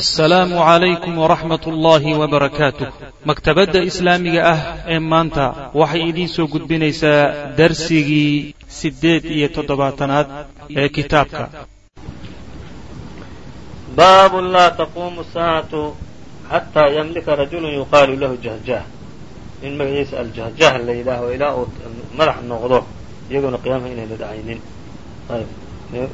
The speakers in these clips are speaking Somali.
assalaamu calaykum waraxmat ullaahi wabarakaatuh maktabadda islaamiga ah ee maanta waxay idiin soo gudbinaysaa darsigii siddeed iyo toddobaatanaad ee kitaabka. Baabu laa taquumu saacatu xataa yamlika rajulun yuqaalu lahu jahjah in magaciisa aljahjah la yidhaaho ilaa uu madax noqdo iyaguna qiyaamaha inayna dhacaynin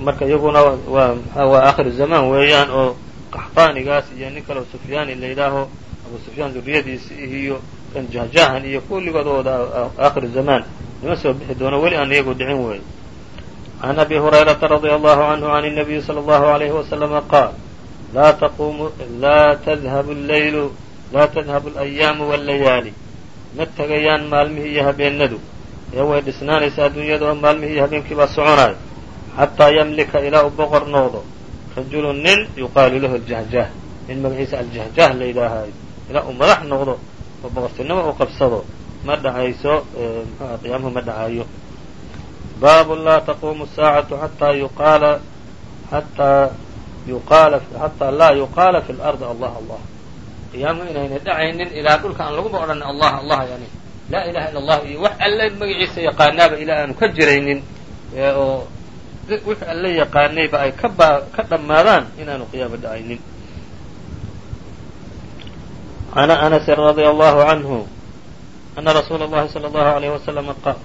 marka iyaguna waa aakhiru zamaan weeyaan oo qaxtaanigaas iyo nin kaleo sufyaani la yidhaaho abu sufyaan duriyadiisi iyo kan jahjahan iyo kulligood wada aakhiru zamaan nima soo bixi doono weli aan iyagu dhicin wey can abi hurayrata radia allahu canhu can الnabiyi salى اllahu عalayhi waslama qaal laa taquumu laa tadhabu leylu laa tadhabu اlayaamu wاllayaali ma tegayaan maalmihii iyo habeenadu ee way dhisnaanaysaa adduunyada oo maalmihii iyo habeenkii baa soconayo xataa yamlika ilaa uu boqor noqdo rajulu nin yuqaalu lahu aljahjah nin magaciisa aljahjah la yidhaahayo ilaa uu madax noqdo oo boqortinimo uu qabsado ma dhacayso mxuha qiyaamuhu ma dhacayo baabu laa taquumu saacatu xataa yuqaala xataa yuqaala xataa laa yuqaala fi lardi allah allah qiyaamuhu inayna dhacaynin ilaa dhulka aan laguba odhan allah allah yani laa ilaha illa allah iyo wax alle magaciisa yaqaanaaba ilaa aanu ka jiraynin oo wixii alla yaqaanayba ay ka ka dhammaadaan inaanu qiyaama dhacaynin can anasi radia allahu canhu ana rasuula اllahi salى اllahu عalayh waslama qaal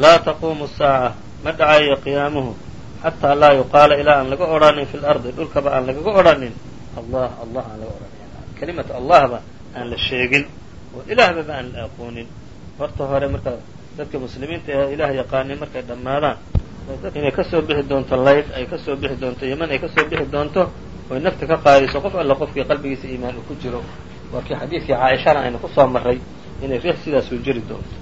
laa taquumu saaca ma dhacayo qiyaamuhu xataa laa yuqaala ilaa aan laga odhanin fi lardi dhulkaba aan lagaga odhanin allah allah aan laga odhanin kelimatu allahba aan la sheegin oo ilaahbaba aan la aqoonin horta hore marka dadka muslimiinta ee ilaah yaqaanay markay dhammaadaan inay ka soo bixi doonto laydh ay ka soo bixi doonto yeman ay ka soo bixi doonto oy nafta ka qaadayso qof alla qofkii qalbigiisa iimaan uu ku jiro. Waa kii xadiidkii caaishana aynu ku soo maray inay riix sidaasuu jiri doonto.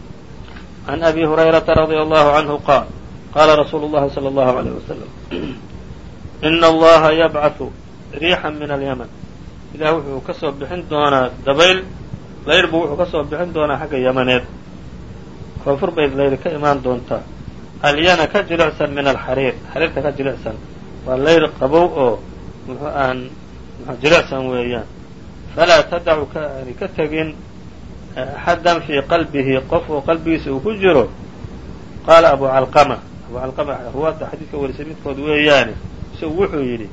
Can abi hurayrata radia allahu canhu qaal qaala rasuulu llahi salى allahu alayh wasalam ina allaha yabcathu riixan min alyaman. Ilah wuxuu ka soo bixin doonaa dabayl layr buu wuxuu ka soo bixin doonaa xagga yamaneed. Koonfur bay layr ka imaan doontaa alyana ka jilicsan min alxariir xariirta ka jilicsan waa layr qabow oo muxuu aan jilicsan weeyaan. Falaa tadacu kaani ka tegin axadan fii qalbihi qof oo qalbigiisa uu ku jiro. Qaala abu calqama abu calqama ruwaadda xadiidka warisay midkood weeyaane isagu wuxuu yidhi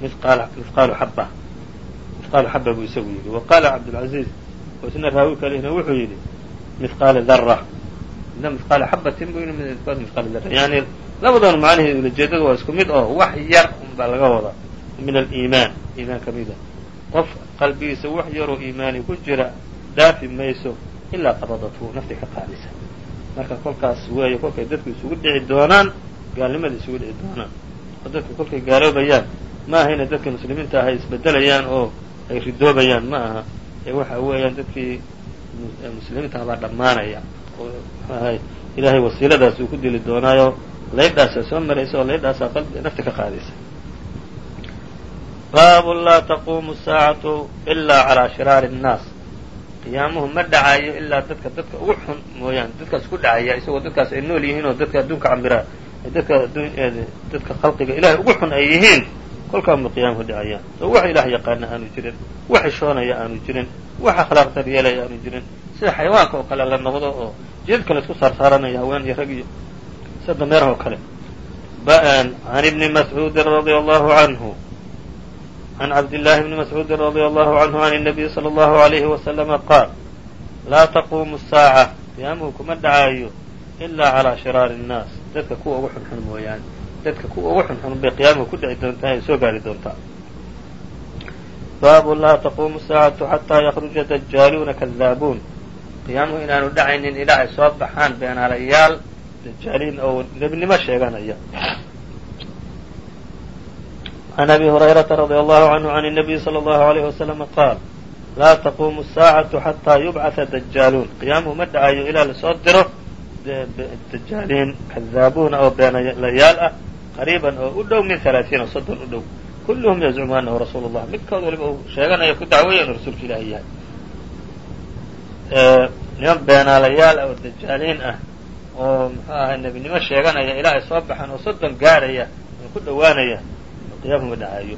mithqaalu xaba mithqaalu xaba buu isagu yidhi. Wa qaala oo isna raawi kalihna wuxuu yidhi mithqaali dara mithqaala xabatin bu mithqaal dara yani labadoona macnaheedu ulajeedada waa isku mid oo wax yar unbaa laga wadaa min aliimaan iimaan ka mida qof qalbigiisa wax yaroo iimaani ku jira dhaafi mayso ilaa qabadathu nafti ka qaadisa. Marka kolkaas weeye kolkay dadku isugu dhici doonaan gaalnimada isugu dhici doonaan. Oo dadku kolkay gaaloobayaan ma aha inay dadka muslimiinta ah ay isbedelayaan oo ay ridoobayaan ma aha. Ee waxa weeyaan dadkii muslimiinta habaa dhammaanaya. Oo ilaahay wasiiladaas uu ku dili doonaayo laydhaasa soo maraysa oo laydhaasaa nafta ka qaadaysa. Baabu laa taquumu saacatu ilaa calaa shiraari الnaas qiyaamuhu ma dhacayo ilaa dadka dadka ugu xun mooyaane. Dadkaas ku dhacaya isagoo dadkaas ay nool yihiin oo dadka adduunka camira dadka dadka khalqiga ilahay ugu xun ay yihiin kolkaa ma qiyaamuhu dhacayaan oo wax ilaah yaqaana aanu jirin wax xishoonaya aanu jirin wax akhlaaq daryeelaya aanu jirin sida xayawaanka oo kale la noqdo oo jidadka la isku saarsaaranayo haween iyo rag iyo sida dameeraha oo kale can ibni mascuudin radia allahu canhu can cabdillaahi bni mascuudin radia allahu canhu can الnabiyi salى allahu alayhi wasalama qaal laa taquumu saaca qiyaamuhu kuma dhacaayo ilaa calaa shiraari الnaas dadka kuwa ugu xunxun mooyaane dadka kuwa ugu xunxun bay qiyaamuhu ku dhici doontaa ay soo gaari doontaa baabu laa taquumu saacatu xataa yakruja dajaaluuna kadaabuun qiyaamuhu inaanu dhacaynin ilaa ay soo baxaan beenaalayaal dajaaliin oo nebinimo sheeganaya can abi hurayrata radia allahu canhu can الnabiyi salى allahu alayh wasalama qaal laa taquumu saacatu xataa yubcatha dajaaluun qiyaamuhu ma dhacayo ilaa lasoo diro dajaaliin kadaabuuna oo beenalayaal ah qariiban oo u dhow min halaaثiina soddon u dhow kulluhum yazcumu anahu rasuulu اllah midkood waliba uu sheeganaya ku dacweeya inuu rasuulka ilaahi yahay niman beenaalayaal ah oo dajaaliin ah oo muxuu ahay nebinimo sheeganaya ilaa ay soo baxaan oo soddon gaadhaya oo ku dhowaanaya qiyaamhu ma dhacayo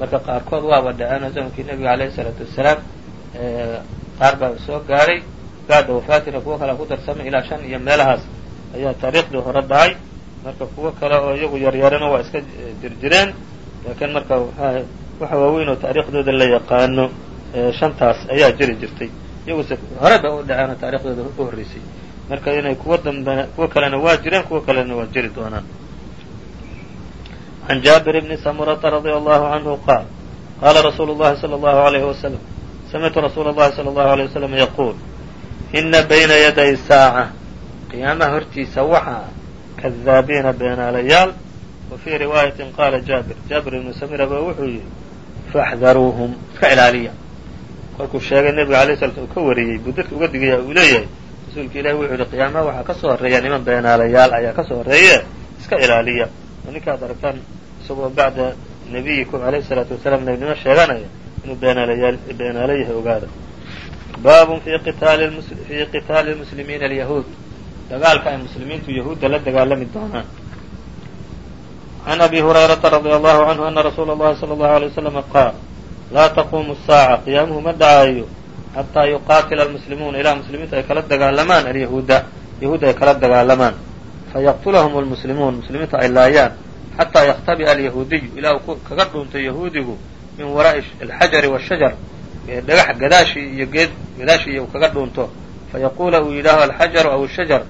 marka qaarkood waaba dhaceen zamankii nebiga alayhi isalaatu wasalaam qaar baa soo gaadhay bacda wafaatina kuwo kale ku darsamay ilaa shan iyo meelahaas ayaa taariikhdii hore dhacay marka kuwo kale oo iyagu yaryarana waa iska jirjireen laakiin marka waxa waaweyn oo taariikhdooda la yaqaano shantaas ayaa jiri jirtay iyaguse horeyba u dhaceen oo taariikhdooda u horreysay. Marka inay kuwa dambena kuwo kalena waa jireen kuwo kalena waa jiri doonaan. Can jaabir bni samurata radia allahu canhu qaal qaala rasuulu llahi sala allahu alayhi wasalam samictu rasuula allahi sala allahu alay wasalam yaquul ina bayna yaday saaca qiyaamaha hortiisa waxaa kadaabiina beenaalayaal. Wa fii riwaayatin qaala jaabir jaabir ibnu samira ba wuxuu yihi faxdaruuhum iska ilaaliya markuu sheegay nebiga alay u ka wariyey buu dadka uga digaya uu leeyahay rasuulka ilahi wuxuu yihi qiyaamaha waxaa ka soo horreeya niman beenaalayaal ayaa ka soo soo iska ilaaliya. Oo ninkaad aragtaan isagoo bacda nabiyikum alayh salaatu wasalaam nabinimo sheeganaya inuu beenaalayaal beenaalo yahay ogaada. Baabun fi qitaalifii qitaali lmuslimiina alyahuud. Dagaalka ay muslimiintu yahuudda la dagaalami doonaan. Can abi hurayrata radia allahu canhu ana rasuula allahi sala allahu alay waslam qaal laa تqumu الsاacة qiyaamuhu ma dhacayo xatىa yuqaatila الmuslimuuna ilaa muslimiintu ay kala dagaalamaan alyahuuda yahuud ay kala dagaalamaan fayaqtulahum الmuslimuun muslimiintu ay laayaan xatىa yaktabi'a alyahuudiyu ilaa uu kaga dhunto yahuudigu min waraa'i alxajari والshajar dhagax gadaashii iyo geed gadaashii uu kaga dhunto fayaquula uu yidhaaho alxajaru aw الshajar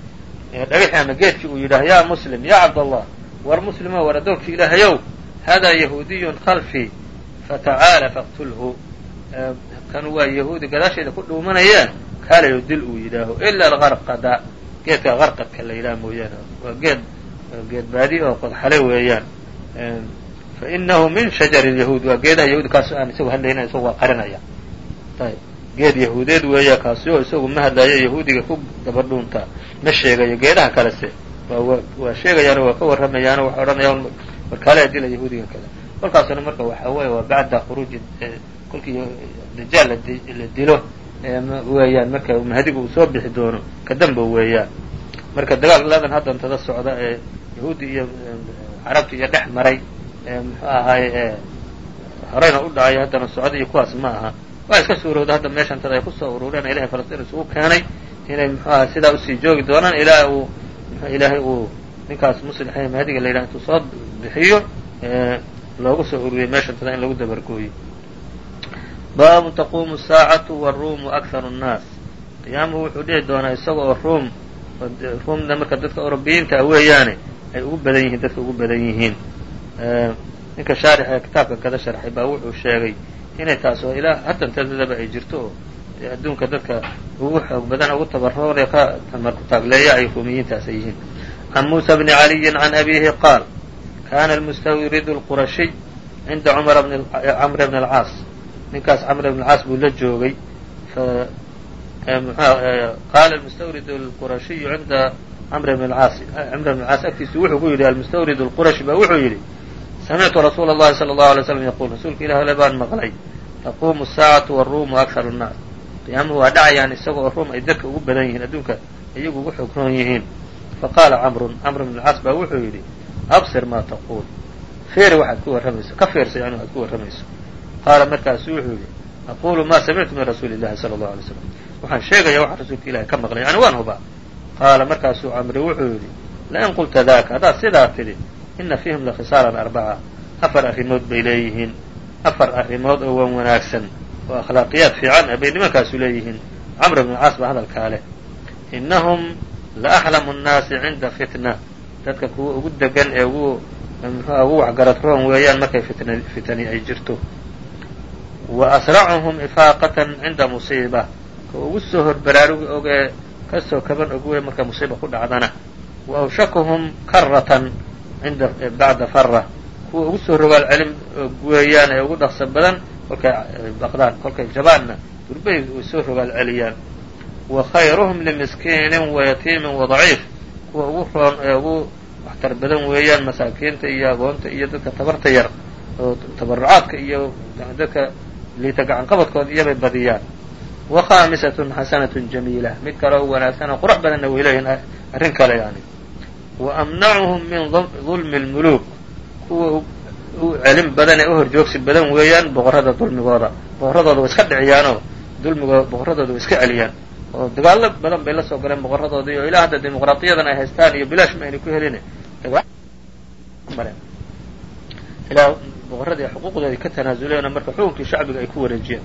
dhagaxii ama geedkii uu yidhaaho ya muslim ya cabdالlah war muslimo war addoonkii ilaahayow haadaa yahuudiyun khalfii fatacaala faqtulhu kan waa yahuudi gadaashayda ku dhuumanayeen kaalayo dil uu yidhaaho ila algarqada geedka qarqadka la yidhaha mooyaane waa geed geed baadi oo qodxale weeyaan fainahu min shajari yahuud waa geedaha yahuudi kaasoo aan isagu hadlayna isagu waa qarinaya ayb geed yahuudeed weeya kaasi oo isagu ma hadlayo yahuudiga ku daba dhuuntaa ma sheegayo geedaha kalese waa sheegayaano waa ka warramayaano waxa odhanayaan markaale dila yahuudiga kale kolkaasuna marka waxa weeye waa bacda khuruuji kolkii dajaal la dilo weeyaan. Marka mahdiga uu soo bixi doono ka damba weeyaan. Marka dagaaladan haddantada socda ee yahuudi iyo carabta iyo dhex maray muxuu ahaaye horeyna u dhacay haddana socda iyo kuwaas ma aha. Waa iska suurowda hadda meeshantada ay ku soo urureen ilahay falastiin isugu keenay inay muxuu aha sidaa u sii joogi doonaan ilaa uu ilaahay uu ninkaas muslixa mahdiga la yidhaha intuu soo bixiyo loogu soo ururiyey meeshantada in lagu dabargooyo baabu taquumu saacatu waruumu akharu nnaas. Qiyaamuhu wuxuu dhici doonaa isaga oo ruum ruumna marka dadka orobiyiinta a weeyaane ay ugu badan yihiin dadka ugu badan yihiin. Ninka shaarix ee kitaabka kada sharxay baa wuxuu sheegay inay taas oo ilaa haddantadadaba ay jirto oo adduunka dadka ugu xoog badan ugu tabaroore ka tamarku taagleeya ay ruumiyiintaas ay yihiin. Can muusa bni caliyin can abiihi qaal kana almustawridu اlqurashiy cinda camr bn alcaas ninkaas camr bn alcaas buu la joogay qaala almustawrid اlqurashiyu cinda camr bn alcaas camr bn alcaas agtiisu wuxuu ku yidhi almustawrid اlqurashi ba wuxuu yidhi samictu rasuula اllahi salى اllahu alay slam yaqul rasuulka ilah le baan maqlay taquumu الsaacatu waruumu akharu الnaas qiyaamuhu waa dhacayaan isaga oo ruum ay dadka ugu badan yihiin adduunka iyagu ugu xoog roon yihiin faqaala camrun camr bn alcaas baa wuxuu yidhi absir maa taquul. Feeri waxaad ku warramayso ka feersa yani waxaad ku warramayso. Qaala markaasu wuxuu yidhi aqulu ma samictu min rasuuli illahi sala allahu alay slam waxaan sheegaya waxa rasuulka ilahi ka maqlay yani waan hubaa. Qaala markaasuu camri wuxuu yidhi lain qulta daka haddaad sidaa tidhi ina fiihim lakhisaalan arbaca afar arrimood bay leeyihiin afar arrimood oo wan wanaagsan oo akhlaaqiyaad fiican ah bay nimankaasu leeyihiin. Camr bn alcaas baa hadalkaa leh inahum la axlamu nnaasi cinda fitna dadka kuwa ugu degan ee ugu mxua ugu waxgarad roon weeyaan markay fitn fitani ay jirto. Wa asracuhum ifaaqatan cinda musiiba. Ka ugu soo horbaraarugi og ee ka soo kaban og wey marka musiiba ku dhacdana. Wa awshakuhum karatan cinda bacda fara kuwa ugu soo rogaal celin og weeyaan ee ugu dhaqso badan kolkay baqdaan kolkay jabaanna durbay soo rogaal celiyaan. Wa khayruhum limiskiinin wayatiimin wadaciif kuwa ugu roon ee ugu waxtar badan weeyaan masaakiinta iyo agoonta iyo dadka tabarta yar oo tabarucaadka iyo dadka liita gacanqabadkooda iyobay badiyaan. Wa khaamisatun xasanatun jamiila mid kale oo wanaagsan oo qurux badanna way leeyihiin arrin kale yani wa amnacuhum min dulmi اlmuluuk kuwa u celin badan ee u horjoogsi badan weeyaan boqorrada dulmigooda boqorradooda way iska dhiciyaanoo dulmigooda boqorradooda way iska celiyaan oo dagaallo badan bay la soo galeen boqorradoodii oo ilaa hadda dimuqraadiyadan ay haystaan iyo bilaash ma ayna ku helin ilaa boqorradii xuquuqdoodii ka tanaasuleen marka xukunkii shacbiga ay ku wareejiyeen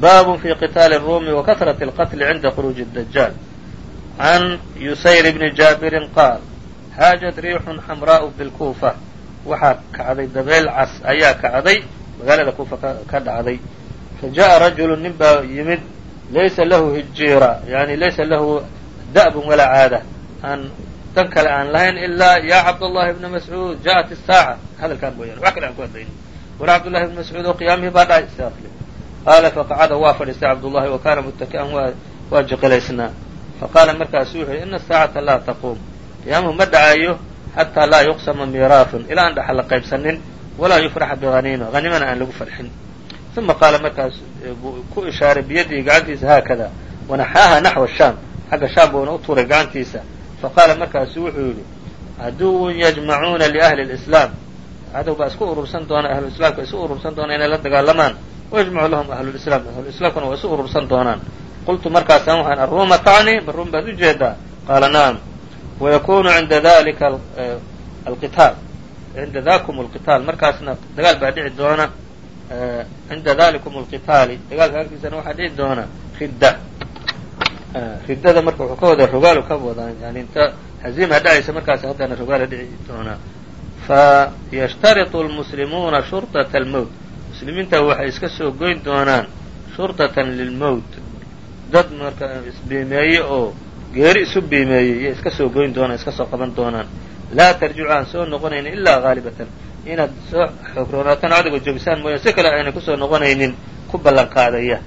baabun fi qitaali الrumi wa kahrati اlqatli cinda khuruuji الdajaal can yusayr bni jaabirin qaal haajat riixun xamraa'u bilkuufa waxaa kacday dabeel cas ayaa kacday magaalada kuufa ka dhacday fa jaءa rajulu nin baa yimid laysa lahu hijiira yani laysa lahu da'bun walaa caada aan dan kale aan lahayn ilaa ya cabdالlahi bna mascuud jaءat الsaaca hadalkaan mooyaane wax kale aan ku hadlayni war cabdullahi bn mascuud oo qiyaamihii baa dhacay istaaqli qaala faqacada waa fadhiistay cabdullahi wa kaana muttaki'an waa jiqilaysnaa faqaala markaasu wuxuu yidhi ina asaacata laa taquum qiyaamuhu ma dhacayo xataa laa yuqsama miiraafun ilaa aan dhaxal la qaybsanin walaa yufraxa bighaniima hanimana aan lagu farxin uma qaala markaas ku ishaaray biyadihi gacantiisa haakada wanaxaaha naxwa shaam xagga shaam buuna u tuuray gacantiisa faqaala markaasu wuxuu yidhi caduwun yajmacuuna liahli اlislaam cadow baa isku urursan doona ahluislaamka isu urursan doona inay la dagaalamaan wayajmacu lahum ahlulislaam ahluislaamkuna waa isu urursan doonaan qultu markaasaan waxaan arruuma tacni ma ruum baad u jeedaa qaala nacam wayakunu cinda dalika alqitaal cinda dakum alqitaal markaasna dagaal baa dhici doona cinda dalikum alqitaali dagaalka agtiisana waxaa dhici doona ridda riddada marka wuxuu ka wadaa rogaalo ka wadaa yani inta haziima dhacaysa markaas haddana rogaala dhici doonaa fayashtariطu lmuslimuuna shurطaةa almowt muslimiinta waxay iska soo goyn doonaan shurطatan lilmowt dad marka isbiimeeye oo geeri isu biimeeyey iyo iska soo goyn doonaan iska soo qaban doonaan laa tarjicu aan soo noqonaynin ilaa haalibatan inaad soo xoogroonaatan cadowga joogisaan mooya si kale ayna ku soo noqonaynin ku ballan qaadaya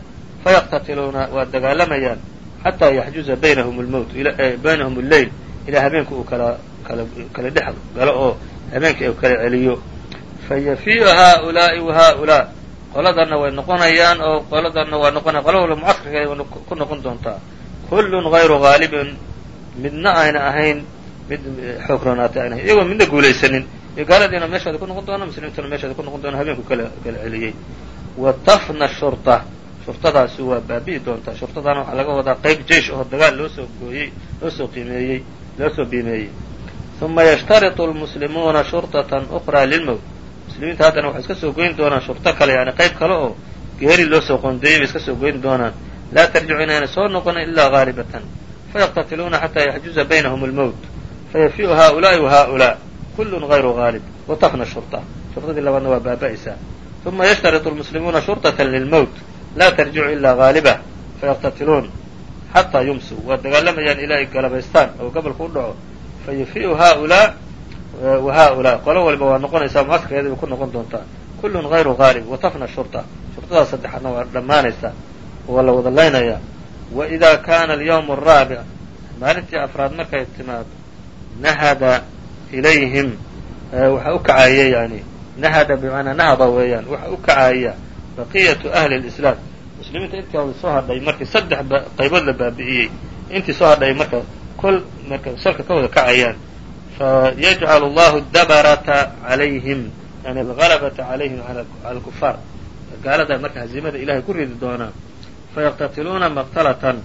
fayaqtatiluuna waa dagaalamayaan xataa yaxjuza baynahum lmowt baynahum lleyl ilaa habeenka uu kala kala kala dhex galo oo habeenka u kala celiyo. Fayafiiu haaulaa'i wa haaulaa qoladanna way noqonayaan oo qoladanna waa noqonaya qola walba way ku noqon doontaa. Kullun hayru haalibin midna ayna ahayn mid xoog roonaatay ayna ahayn. Iyagoo midna guulaysanin gaaladiina meeshooda ku noqon doona muslimiintuna meeshooda ku noqon doona habeenku kala kala celiyey. Wa tafna shurta. Shurtadaasi waa baabi'i doontaa. Shurtadaana waxaa laga wadaa qayb jeish oo dagaal loosoo gooyey loosoo qiimeeyey loosoo biimeeyey. Uma yashtaritu lmuslimuuna shurtatan ukhraa lilmowt muslimiinta haddana waxay iska soo goyn doonaan shurto kale yani qayb kale oo geeri loosoo qoondeeyey bay iska soo goyn doonaan. Laa tarjicu inayna soo noqonin ilaa haalibatan fayaqtatiluuna xataa yaxjuza baynahum almowt fayafiu haa'ulaa'i wa haa'ulaa' kullun غayru haalib watafna shurطa shurtadii labaadna waa baaba'aysaa uma yashtariطu lmuslimuuna shurطaةa lilmowt laa tarjicu ilaa haaliba fayaqtatiluun xataa yumsuu waa dagaalamayaan ilaa ay galabaystaan oo gobolku u dhaco fayafiiu haؤulaa wa haؤulaa qolo waliba waa noqonaysaa mucaskarkeeda bay ku noqon doontaa kullun غayru haalib watafna shurطa shurtadaas saddexaadna waa dhammaanaysaa waa la wada laynayaa wa إida kana alyawm الraabic maalintii afraad markay timaado nahada ilayhim waxa u kacaya yani nahada bmanaa nahada weeyaan waxa u kacaya baqiyatu ahli اlislaam muslimiinta intooda soo hadhay markii saddex qaybood la baabi'iyey intii soo hadhay marka kol marka salka ka wada kacayaan fayajcal allahu dabarata calayhim yani algalabata calayhim cala alkufaar. Gaalada marka haziimada ilahay ku ridi doonaa fayaqtatiluuna maqtalatan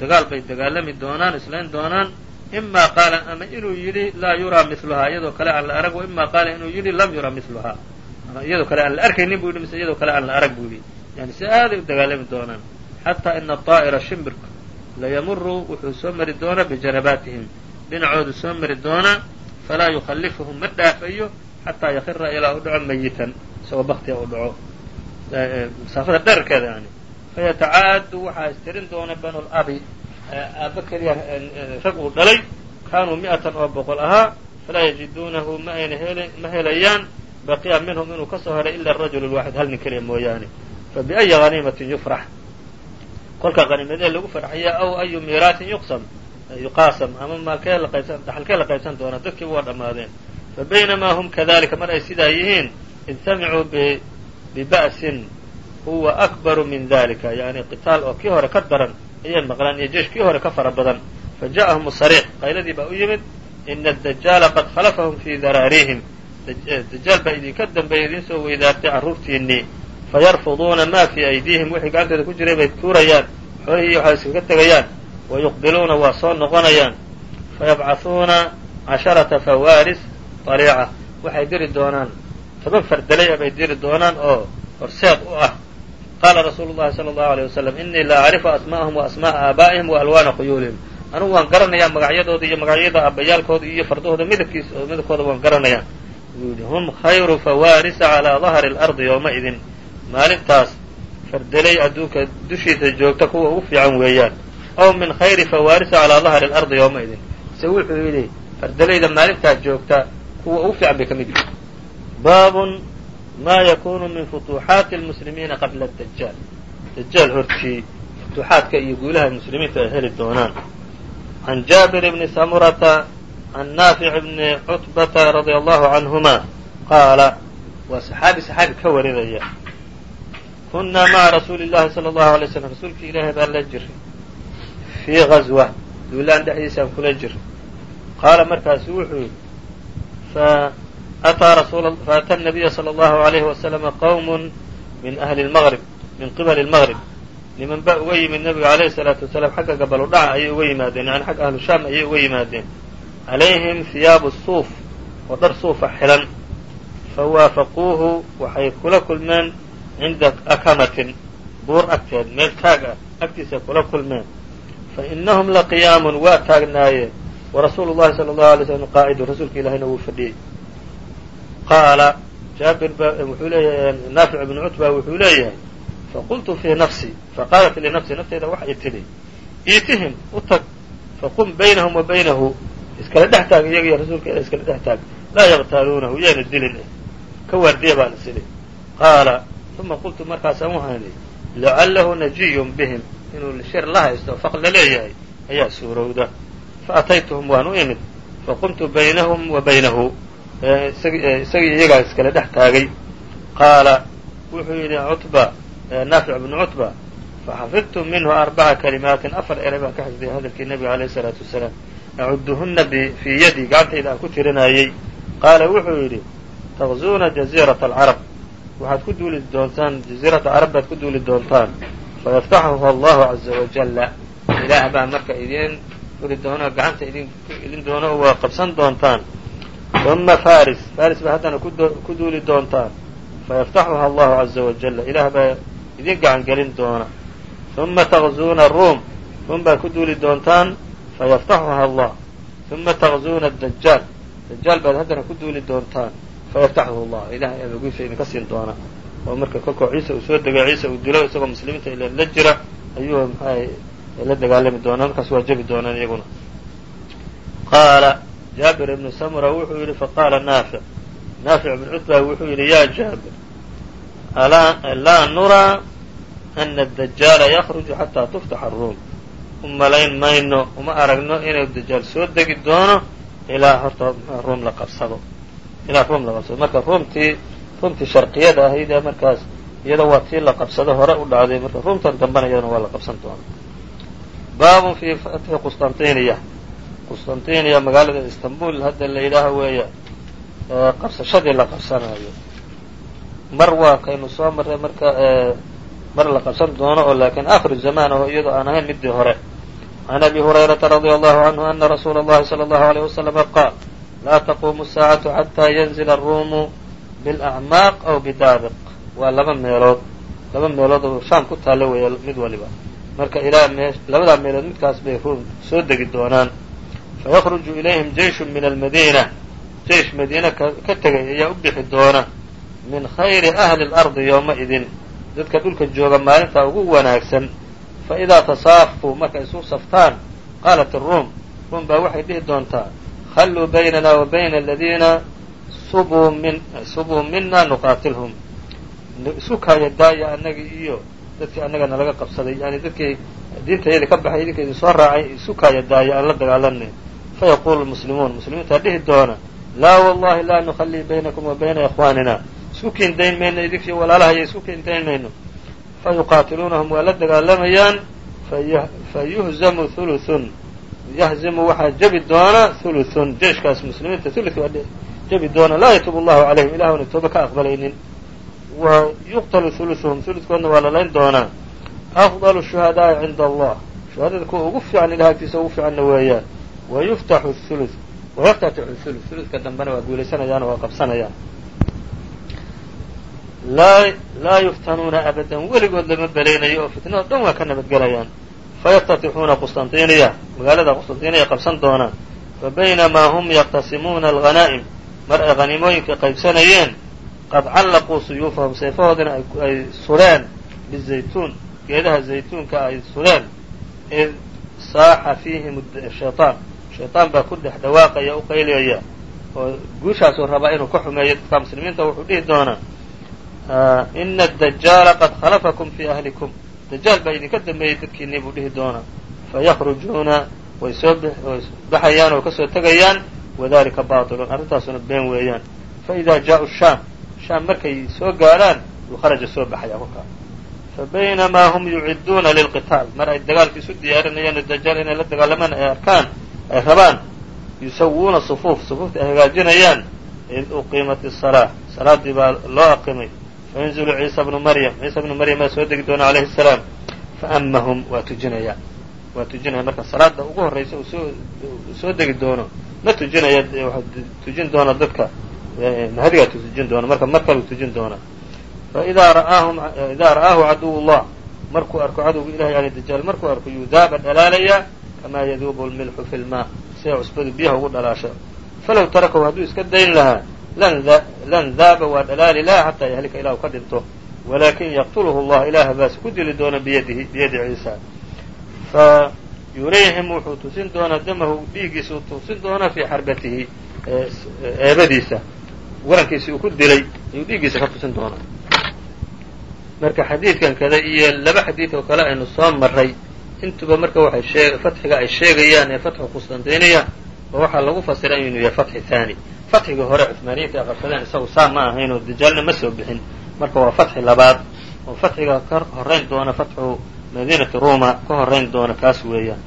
dagaal bay dagaalami doonaan islayn doonaan ima qaala ama inuu yidhi laa yuraa miluhaa iyadoo kale aan la arag wa ima qaala inuu yidhi lam yura miluhaa iyadoo kale aan la arkaynin bu yidhi mise iyadoo kale aan la arag bu yidhi. Yani si aaday u dagaalami doonaan. Xataa ina طaa'ira shimbirka layamuru wuxuu soo mari doonaa bijanabaatihim. Dhinacoodu soo mari doonaa falaa yukhalifuhum ma dhaafayo xataa yakira ilaa u dhaco mayitan isagoo baktiga u dhaco. Masaafada dherarkeeda yani fayatacaadu waxaa istirin doona banu labi aabba keliya rag uu dhalay kaanuu mi'atan oo boqol ahaa falaa yajiduunahu ma ayna ma helayaan baqiya minhum inuu ka soo hadhay ila arajul lwaaxid hal nin keliya mooyaane. Fabiأyi haniimatin yufrax kolka haniimadee lagu farxaya aw ayu miiraatin yuqsam yuqaasam ama maalkee la qaybsan dhaxalkee la qaybsan doonaa dadkiiba waa dhammaadeen. Fabaynamaa hum kadalika mar ay sidaa yihiin id samicuu biba'sin huwa akbaru min dalika yani qitaal oo kii hore ka daran ayay maqlaan iyo jeesh kii hore ka fara badan. Faja'ahum sariiq qayladii baa u yimid ina adajaala qad khalafahum fii daraarihim. Dajaal baa idinka dambeeya idiin soo weydaartay carruurtiinnii fayarfuduuna maa fii aydiihim wixii gacantooda ku jiray bay tuurayaan xoolihii waxaa iskaga tegayaan. Wa yuqbiluuna waa soo noqonayaan. Fayabcahuuna casharata fawaaris طariica waxay diri doonaan toban fardelay a bay diri doonaan oo horseed u ah qaala rasuulu llahi sala allahu aleyh wasalam inii la acrifu asma'ahum wa asma'a aabaa'ihim wa alwaana quyuulihim anugu waan garanayaa magacyadooda iyo magacyada aabbayaalkooda iyo fardahooda midabkiis midabkooda waan garanayaa wuu yidhi hum khayru fawaarisa calaa dahri اlardi yowmaidin maalintaas fardelay adduunka dushiisa joogta kuwa ugu fiican weeyaan aw min khayri fawaarisa calaa dahri اlardi yowmaidin se wuxuu yidhi fardelayda maalintaa joogta kuwa ugu fiican bay ka mid yihiin baabun ma yakunu min futuuxaati اlmuslimiina qabla dajaal dajaal hortii futuuxaadka iyo guulaha muslimiinta ay heli doonaan can jaabir bni samurata can naafic bni cutbata radia allahu canhuma qaala waa saxaabi saxaabi ka warinaya kunnaa maca rasuuli llahi sala allahu alay slam rasuulkii ilaahay baan la jiray fii gazwa duulaan dhexdiisaan kula jiray qaala markaasu wuxuu yidhi faata nabiya sala allahu alayhi wasalama qowmun min ahli lmaqrib min qibali lmaqrib niman ba uga yimid nabiga alayhi salaatu wasalaam xagga gabalu dhaca ayay uga yimaadeen yani xagga ahlu shaam ayay uga yimaadeen calayhim hiyaabu suuf oo dhar suufa xilan fawaafaquuhu waxay kula kulmeen cinda akamatin buur agteed meel taag ah agtiisay kula kulmeen fa inahum laqiyaamun waa taagnaayeen warasuulu llahi sala allahu alay slam qaa'idun rasuulka ilahayna wuu fadhiyey qaala naafic ibnu cutba wuxuu leeyahay faqultu fii nafsi faqaalat linafsi nafteyda waxay tidhi iitihim u tag faqum baynahum wa baynahu iskala dhex taag iyaga iyo rasuulka ilah iskala dhex taag laa yaqtaaluunahu yaana dilin ka waardiya baan is idhi qaala uma qultu markaasaan waxaan idhi lacallahu najiyun bihim inuu shir la haysto faq la leeyahay ayaa suurowda faataytuhum waan u imid faqumtu baynahum wa baynahu isagii iyagaa iskala dhex taagay. Qaala wuxuu yidhi cutba naafic bnu cutba faxafidtu minhu arbaca kalimaatin afar eray baan ka xifdiyay hadalkii nebiga alayh isalaatu wasalaam. Acuduhuna fii yadi gacantayda aan ku tirinayey qaala wuxuu yidhi taqzuuna jaziirata alcarab. Waxaad ku duuli doontaan jaziirata carab baad ku duuli doontaan. Fayaftaxuhu allahu caza wajalla ilaah baa marka idiin furi doono gacanta idin idin doono oo waa qabsan doontaan uma faris faris baa haddana ku duuli doontaan fayaftaxuha allahu caza wajalla ilaah baa idin gacan doona uma taqzuuna ruum ruum baad ku duuli doontaan fayaftaxuha allah uma taqzuuna dajaal dajaal baad haddana ku duuli doontaan fayaftaxuhu allah ilahay abagiisa idinka siin doona oo marka kolkoo ciisa uu soo degay ciisa uu dilo isagoo muslimiinta ila la jira ayuu maxay la dagaalami doonaa markaas waa jabi doonaan iyaguna qaala jaabir ibnu samura wuxuu yidhi faqaala naafic naafic ibnu cutba wuxuu yidhi ya jaabir laa nuraa ana adajaala yakruju xataa tuftaxa aruum u malayn mayno uma aragno inuu dajaal soo degi doono ilaa horta ruum la qabsado. Ilaa ruum la qabsado. Marka ruumtii ruumtii sharqiyada ahayd ee markaas iyada waa tii la qabsado hore u dhacday marka ruumtan dambana iyadana waa la qabsan doona baabun fii fatxi qustantiniya qustantiniya magaalada istanbul hadda la yidhaaho weeya qabsashadii la qabsanayo mar waa kaynu soo marray marka mar la qabsan doono oo laakiin akhiru zamaan oo iyadoo aan ahayn midii hore can abi hurayrata radia allahu canhu ana rasuula اllahi salى allahu alيyh waslama qaal laa taquumu saacatu xataa yanzila aruumu bilacmaaq aw bidaabiq waa laba meelood laba meelood oo shaam ku taalla weeya mid waliba marka ilaa mee labadaa meelood midkaas bay ruum soo degi doonaan fayakruju ilayhim jeyshun min almadiina jeish madiina ka tegay ayaa u bixi doona min khayri ahli اlardi yowmaidin dadka dhulka jooga maalintaa ugu wanaagsan fa idaa tasaafuu markay isu saftaan qaalat aruum ruum baa waxay dhihi doontaa khalluu baynana wa bayna aladiina subuu min subuu mina nuqaatilhum isu kaaya daaya annagii iyo dadkii annaga nalaga qabsaday diintayada ka baxay idinka idin soo raacay isu kaaya daaya aan la dagaalanay fayaquulu lmuslimuun muslimiintaa dhihi doona laa wallahi laa nukhallii baynakum wa bayna ikhwaanina. Isku kiindayn mayno idinkii walaalahaya isku kiindayn mayno. Fa yuqaatiluunahum waa la dagaalamayaan fa yuhzamu yahzimu waxaa jabi doona hulutun jeeshkaas muslimiinta hulu jabi doona. Laa yatuub allahu calayhim ilahuna tooba ka aqbalaynin. Wa yuqtalu huluثuhum huluثkoodna waa la layn doonaa afdal shuhadaai cinda allah shuhadada kuwa ugu fiican ilahay agtiisa ugu fiicanna weeyaan wayuftaxu hulu wayaftataxu hulu huluka dambena waa guulaysanayaano waa qabsanayaan laa yuftanuuna abadan weligood lama beleynayo oo fitnado dhan waa ka nabadgelayaan fayaftatixuuna qustantiiniya magaalada qustantiiniya qabsan doonaan fa baynamaa hum yaqtasimuuna alghanaa'im mar ay haniimooyinka qaybsanayeen qad callaquu suyuufahum sayfahoodana ay sureen bizaytuun geedaha zaytuunka ay sureen id saaxa fiihim shayطaan shayطaan baa ku dhex dhawaaqaya u qayliyaya oo guushaasuu rabaa inuu ka xumeeyo. Dadka muslimiinta wuxuu dhihi doonaa ina adajaala qad khalafakum fii ahlikum. Dajaal baa idinka dambeeyey dadkiinii buu dhihi doonaa. Fayahrujuuna way soo way baxayaan oo ka tegayaan wadalika baatilun arrintaasuna been weeyaan. Faidaa jaa'u shaam shaam markay soo gaadhaan yuu kharaja soo baxaya kolkaa fabaynamaa hum yuciduuna lilqitaal mar ay dagaalka isu diyaarinayaan dajaal inay la dagaalamaan ay arkaan ay rabaan yusawuuna sufuuf sufuufta ay hagaajinayaan id uqiimat isalaa salaadii baa loo aqimay. Fayanzulu ciisa bnu maryam. Ciisa bnu maryam baa soo degi doona calayhi asalaam faamahum waa tujinaya waa tujinaya marka salaada ugu horreysa uu soo degi doono ma tujinaya tujin doona dadka. Mahadigaa tujin doona marka mar kaluu tujin doonaa faidaa ra'aahu caduw llah markuu arko cadowga ilahi yani dajaal markuu arko yudaaba dhalaalaya kamaa yaduubu lmilxu fi lmaa sida cusbadu biyaha ugu dhalaasho falow tarakahu hadduu iska dayn lahaa lan daaba waa dhalaali laha xataa yahlika ilah ka dhinto walakin yaqtuluhu llah ilaah baas ku dili doona biyadihi biyadi ciisa fa yurihim wuxuu tusin doonaa damahu dhiiggiisa uu tusin doonaa fii xarbatihi eebadiisa warankiisi uu ku dilay ayuu dhiiggiisa ka tusin doonaa marka xadiidkan kada iyo laba xadiid oo kale aynu soo maray intuba marka waxay shee fatxiga ay sheegayaan ee fatxu qustantiniya oo waxaa lagu fasiray inuu yahay fatxi haani fatxigii hore cuثmaaniyiinta ay qabsadeen isagu saa ma ahayn oo dajaalna ma soo bixin. Marka waa fatxi labaad oo fatxiga ka horayn doona fatxu madinati ruma ka horayn doona kaas weeyaan.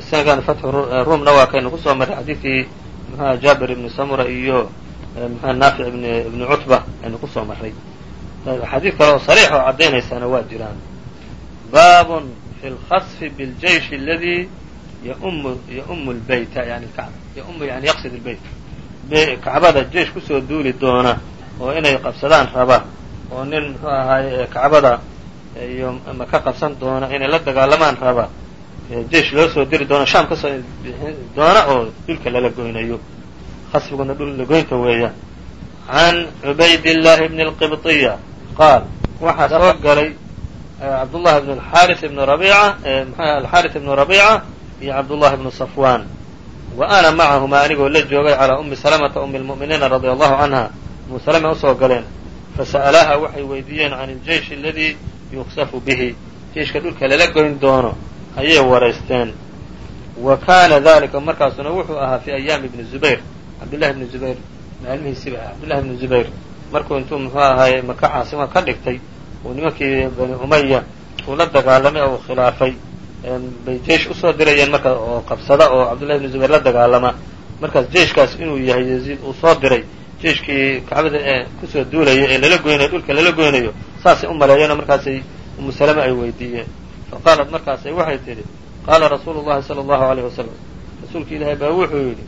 Isagan fatxu rumna waa kaynu ku soo marray xadiidkii mxua jaabir ibni samura iyo mxua naafic ibn ibni cutba aynu ku soo marray xadiid kale oo sariix oo caddaynaysaana waa jiraan. Baabun fi lkhasfi biاljeysh aladi yaumu lbeyta yani yaumu yani yaqsid lbeyt kacbada jeish ku soo duuli doona oo inay qabsadaan raba oo nin muxuu ahaay kacbada iyo maka qabsan doona inay la dagaalamaan raba jeish loo soo diri doona shaam ka soo bixin doona oo dhulka lala goynayo. Khasfiguna dhul lagoynta weeyaan can cubayd llahi bni اlqibطiya qaal waxaa soo galay cabdullahi bn alxaris ibn rabiica mxua alxaris ibnu rabiica iyo cabdullahi bnu safwan wa ana macahuma anigoo la joogay calaa umi salamata umi lmu'miniina radia allahu canha umu salame u soo galeen fasa'alaha waxay weydiiyeen can iljeish aladii yuksafu bihi jeishka dhulka lala goyn doono ayay waraysteen wa kana dalika markaasuna wuxuu ahaa fi ayaami ibni zubayr cabdillahi bni zubayr maalmihiisiba ah cabdullahi bni zubayr. Markuu intuu muxuu ahaayey maka caasima ka dhigtay uu nimankii bani umaya uu la dagaalamay oo uu khilaafay. Bay jeish u soo dirayeen marka oo qabsada oo cabdullahi bnu zubayr la dagaalama. Markaas jeishkaas inuu yahay yaziid uu soo diray. Jeishkii kacbada ee ku soo duulaya ee lala goynayo dhulka lala goynayo saasay u maleeyeenoo markaasay umu salama ay weydiiyeen. Fa qaalat markaasay waxay tidhi qaala rasuulu llahi sala allahu alayh wasalam rasuulki ilaahay baa wuxuu yidhi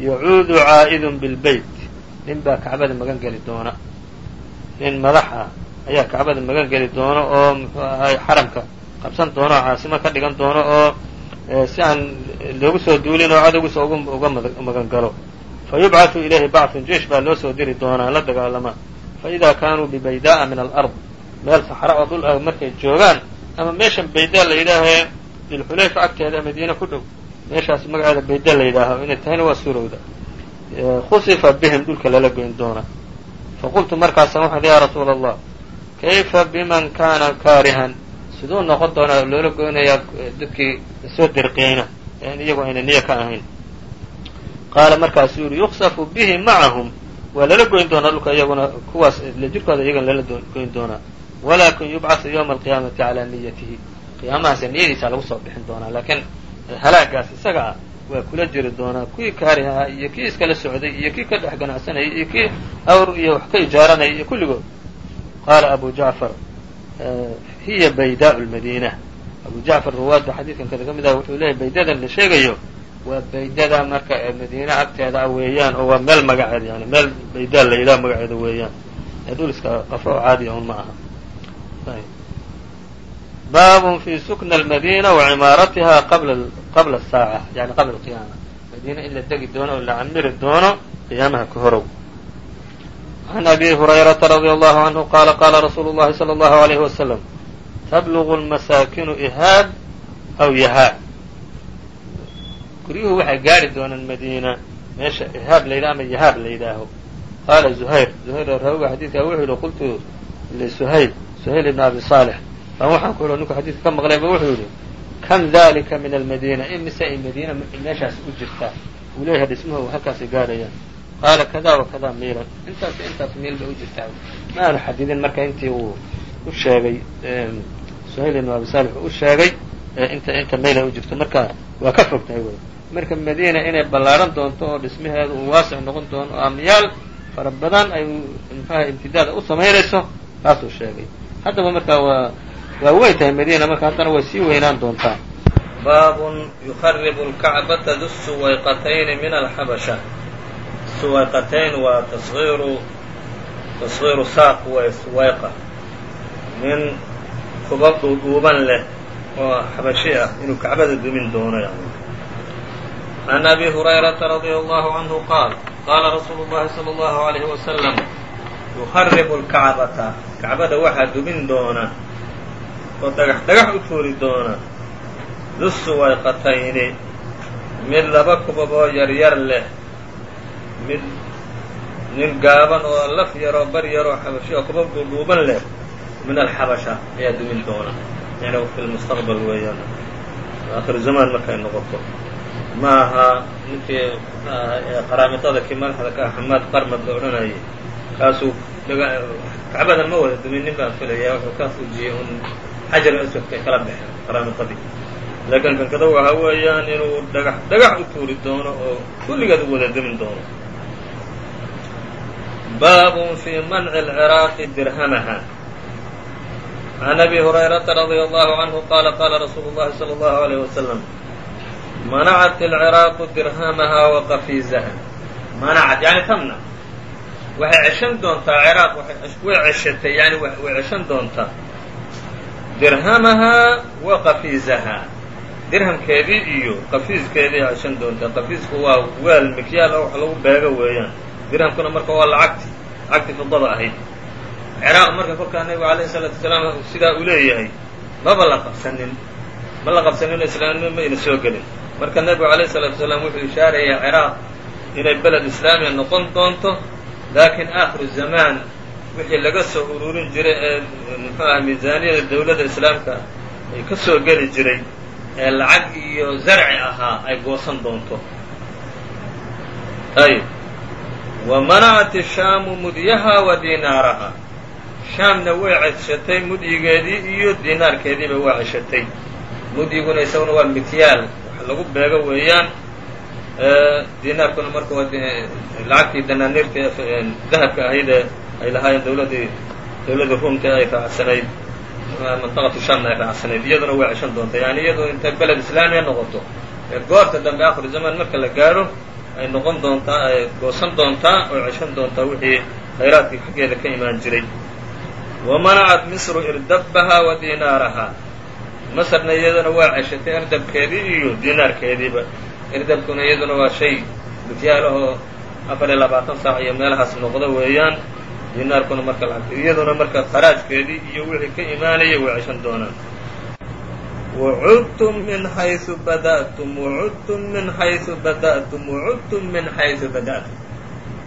yacuudu caa'idun bilbayt nin baa kacbada magan geli doona nin madax ah ayaa kacbada magan geli doona oo muxuu ahay xaramka qabsan doono oo caasimo ka dhigan doono oo eh, si aan loogu soo duulin oo cadowgiisa uga magan galo. Fa yubcathu ilayhi bactun jeish baa loo soo diri doonaa la dagaalama. Fa idaa kaanuu bibayda'a min alard meel saxra oo dhul ah markay joogaan ama meeshan baydaa la yidhaahae dilxulayfa agteeda madiine ku dhow. Meeshaas magaceeda bayda la yidhaaho inay tahayna waa suurowda khusifa bihim dhulka lala goyn doona faqultu markaasa waxaan ya rasuula allah kayfa biman kana kaarihan siduu noqon doonaa loola goynayaa dadkii soo dirqiyeyna iyagu ayna niyo ka ahayn qaala markaasuu yihi yuksafu bihi macahum waa lala goyn doonaa dhulka iyaguna kuwaas jirkooda iyagana lala goyn doonaa walakin yubcaثu ywma alqiyaamati calaa niyatihi qiyaamahaas niyadiisa lagu soo bixin doonaa laakiin halaagaas isaga ah waa kula jiri doonaa kuwii kaarih ahaa iyo kii iskala socday iyo kii ka dhex ganacsanayay iyo kii awr iyo wax ka ijaaranayay iyo kulligood. Qaala abu jacfar hiya baydaء اlmadina abu jacfar ruwaadda xadiidkan kada ka mid ah wuxuu leeyahy baydadan la sheegayo waa baydada marka ee madiine agteeda ah weeyaan oo waa meel magaceed yani meel baydaa la magaceeda weeyaan. Ee dhul iska qafo caadiya un ma aha baab fi sukna اlmadina wacimaaratiha qabla الsaaca yani qabla اlqiyaama madiine in la degi doono oo la camiri doono qiyaamaha ka horow عن أbي هريرة رضي الله عنه qال qاla رsuuل الlahi صلى الله عليه وسلم تبلغ المasاkن إhاab أو yhاab guryuhu waxay gaari doonaan madiina meesha ihaab la yidhaho ama yahaab la yidhaaho qaala زuhayr زuhayr raawiga xadiidka wuxuu yihi qultu lsuhayl suhayl ibn abi صالح baan waxaan ku ninku xadiidka ka maqlayba wuxuu yidhi kam dalika min almadina imise ay madiina meeshaas u jirtaa? Uu leeyahay dhismuhu halkaasay gaarayaan qaala kada wa kada miilan intaas intaas miil bay u jirtaa. Ma aanu xadidin marka intii uu u sheegay suhayl ibn abi salix uu u sheegay inta inta mayl ay u jirto. Marka waa ka fog tahay wey. Marka madiina inay ballaaran doonto oo dhismaheedu uu waasic noqon doono oo amyaal fara badan ay mxuaha imtidaada u samaynayso taasuu sheegay. Haddaba marka waa waa way tahay madiina marka haddana way sii weynaan doontaa. Baabun yuqaribu lkacbata dsuwayqatayni min alxabasha suwayqatayn waa taru tasgiiru saaq way suwayqa. Nin kuba dhuudhuuban leh oo xabashi ah inuu kacbada dumin doono yani can abi hurayrata radia allahu canhu qaal qaala rasuulu llahi salى allahu alayhi wasalam yuqaribu lkacbata kacbada waxaa dumin doona oo dhagax dhagax u tuuri doona. Du suwayqatayni mid laba kubab oo yaryar leh. Mid nin gaaban oo laf yaroo bar yaroo xabashi oo kubab dhuudhuuban leh. Min alxabasha ayaa dumin doona. Yani fi lmustaqbal weeyaan. Aakhiru zamaan markay noqoto. Ma aha ninkii qaraamitada kii madaxda ka ah xamaad qarmad la odhanayay kaasuu kacbada ma wada dumin nin baan filaya wuxuu ka fujiyey un xajar aswadkay kala baxeen qaraamaqadi laakiin kan kada waxa weeyaan inuu dhagax dhagax u tuuri doono oo kulligeed u wada demin doono. Baabun fii manci alciraaqi dirhamaha. Can abi hurayrata radia allahu canhu qaala qaala rasuulu llahi sala allahu alayh wasalam manacat alciraaqu dirhamaha wa qafiizaha. Manacat yani tamna waxay ceshan doontaa ciraaq way ceshatay yani way ceshan doontaa dirhamahaa wa qafiisahaa dirhamkeedii iyo qafiiskeedii ashan doontaa qafiisku waa waal mikyaal oo wax lagu beego weeyaan. Dirhamkuna marka waa lacagti lacagti fidada ahayd. Ciraaq marka kolkaa nebigu alayhi salaatu wasalaam sidaa uu leeyahay maba la qabsanin ma la qabsaninoo islaamnimo ma ayna soo gelin. Marka nebigu alayhi salaatu wasalaam wuxuu ishaarayaa ciraaq inay beled islaamiya noqon doonto laakiin aakhiru zamaan wixii laga soo ururin jiray ee muxuu aha miisaaniyada dawladda islaamka ay ka soo geli jiray ee lacag iyo zarci ahaa ay goosan doonto. Ayb wa manacat ishaamu mudyaha wa diinaaraha shaamna way ceshatay mudyigeedii iyo diinaarkeediiba waa ceshatay. Mudyiguna isaguna waa mikyaal wax lagu beego weeyaan. Diinaarkuna marka waa lacagtii danaaniirta dahabka ahayd ee ay lahaayeen dawladdii dawladdii ruumka ay raacsanayd mantaqatu shaamna ay raacsanayd iyaduna way ceshan doonta yani iyadu intay beled islaamiya noqoto ee goorta dambe akhiru zamaan marka la gaadho ay noqon doontaa ay goosan doontaa oo ceshan doontaa wixii khayraadkii xaggeeda ka imaan jiray. Wa manacat misru irdabaha wa diinaaraha masrna iyaduna waa ceshatay irdabkeedii iyo diinaarkeediiba irdabkuna iyaduna waa shay mikyaalahoo afar iyo labaatan saac iyo meelahaas noqdo weeyaan diinaarkuna marka lacagta iyaduna marka kharaajkeedii iyo wixii ka imaanaya way ceshan doonaan. Wacudtum min xaysu bada'tum wacudtum min xaysu bada'tum wacudtum min xaysu bada'tum.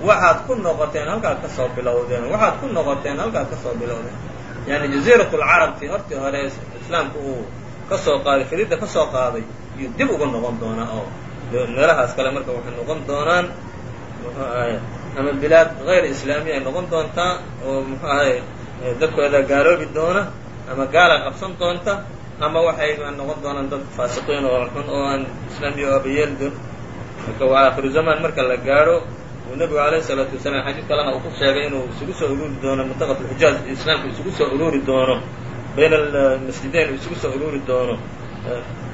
Waxaad ku noqoteen halkaad ka bilowdeen. Waxaad ku noqoteen halkaad ka bilowdeen. Yani jaziirat lcarabti hortii hore islaamku uu ka soo qaaday fididda ka qaaday iyo dib uga noqon doonaa oo meelahaas kale marka waxay noqon doonaan ama bilaad hayr islaamiya ay noqon doontaa oo muxuu ahay dadkooda gaaloobi doona ama gaala qabsan doonta ama waxay noqon doonaan dad faasiqiin oo xun oo aan islaamiya abayeel marka waa aakhiru zamaan marka la gaadho uu nebigu alayhi salaatu wasalaam xadiid kalena uu ku sheegay inuu isugu soo ururi doono mintaqat alxijaaz islaamku isugu soo ururi doono bayna almasjidayn uu isugu soo ururi doono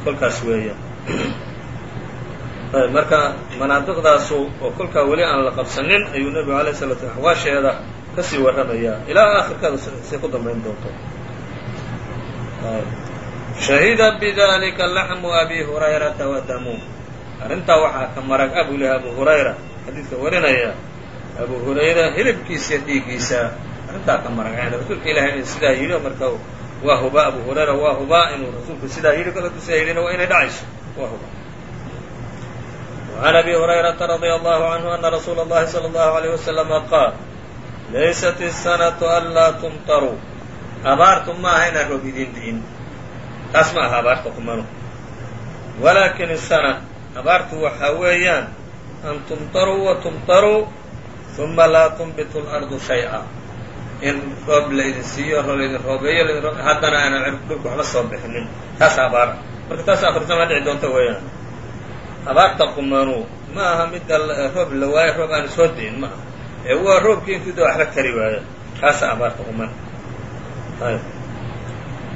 kolkaas weeyaan ayb marka manaadiqdaasu oo kolkaa weli aan la qabsanin ayuu nebigu alayh salatu slam axwaasheeda ka sii warramayaa. Ilaa aakhirkeeda say ku dambayn doonto. Shahida bidalika laxmu abi hurayrata wa arrintaa waxaa ka marag abu leh abu hurayra xadiidka warinaya. Abu hurayra hilibkiisa dhiiggiisa arrintaa ka marag. Rasuulka ilahay in sidaa yidhi marka waa huba abu hurayra waa hubaa inuu rasuulku sidaa yidhi koladu sidaa yidhina waa inay dhacayso. Waa huba وعn أbي هريرةa رضي الله عنه أنa رsuuل الlahi صلى الله عليه وسلم qاal laysat السنة أnlaa تمطروا abaartu maaha inaan roob idin di'in taas ma aha abaarta kumano walakin السنة abaartu waxaa weeyaan an تمطروا وتمطروا ثuma laa تنبت الأرض شhayئa in roob laydin siiyo laydin roobeeyo haddana aanan dhulka waxba soo bixinin taas abaara marka taas akhrisamaa dhici doonta weeyaan abaarta qumanu ma aha midda roob la waayo roob aan soo di'in ma aha ee waa roobkii intuu da waxba kari waayo kaasa abaarta quman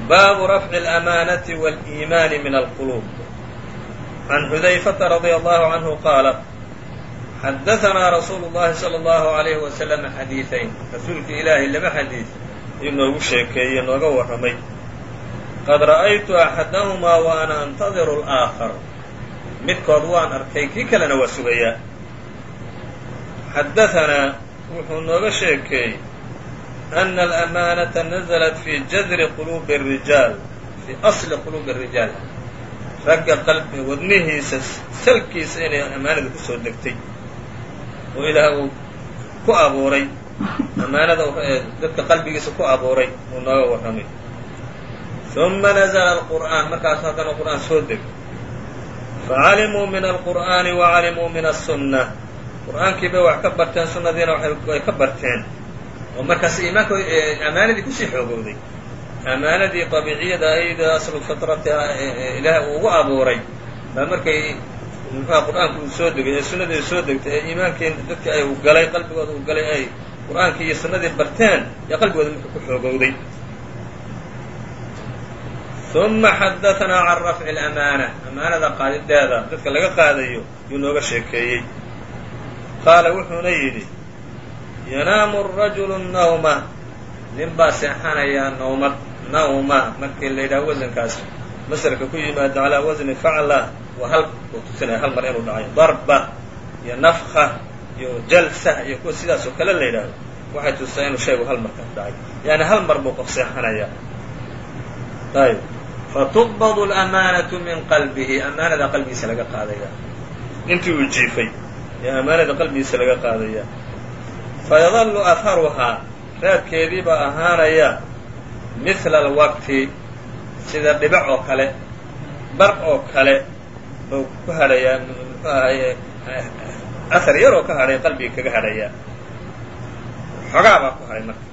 baabu rafci اlأmaanaةi wاlإimaani min alquluub can xudayfata radي allahu canhu qaala xadaanaa rasuulu اllahi salى اllahu عalayhi waslama xadiiثayn rasuulka ilaahay laba xadiid ayuu noogu sheekeeyey nooga warramay qad ra'aytu axadahumaa wa ana antadiru اlآakar midkood waan arkay kii kalena waa sugayaa xadaanaa wuxuu nooga sheekeeyey ana alamaanata naزlat fii jadri quluubi الrijaal fii asli quluubi الrijaal ragga qalbi wadnihiisa salkiisa inay amaanada kusoo degtay oo ilaah uu ku abuuray amaanada dadka qalbigiisa ku abuuray uu nooga warramay ثuma nazla alqur'aan markaasu haddana qur'aan soo degay facalimuu min alqur'aani wacalimuu min aلsunna qur'aankii bay wax ka barteen sunnadiina way ka barteen oo markaas iimaanka amaanadii ku sii xoogowday amaanadii طabiiciyada ahayd aslu fitrati ilaahay uu ugu abuuray baa markay muxuha qur'aanku uu soo degay ee sunnadii soo degtay ee iimaankii dadkii ay galay qalbigooda uu galay ay qur'aankii iyo sunnadii barteen yaa qalbigooda marka ku xoogowday uma xadaanaa can rafci اlamaana amaanada qaadideeda dadka laga qaadayo yuu nooga sheekeeyey qaala wuxuuna yidhi yanaamu rajulu nawma nin baa seexanayaa nawmad nawma markii la yidhaha wasankaas masrka ku yimaado calaa wasni facla waa hal uu tusinaya hal mar inuu dhacayo darba iyo nafka iyo jalsa iyo kuwa sidaas oo kale la yidhaahdo waxay tusisaa inuu shaygu hal mar ka dhacay yani hal mar buu qof seexanayaa ayb fatuqbadu alamaanatu min qalbihi amaanada qalbigiisa laga qaadaya intii uu jiifay ee amaanada qalbigiisa laga qaadaya fayadallu aharuhaa raadkeedii baa ahaanaya mihla alwaqti sida dhibac oo kale bar oo kale buu ku hadhayaa muxuu ahaye ahar yar oo ka hadhay qalbiga kaga hadhayaa xogaa baa ku hadhay marka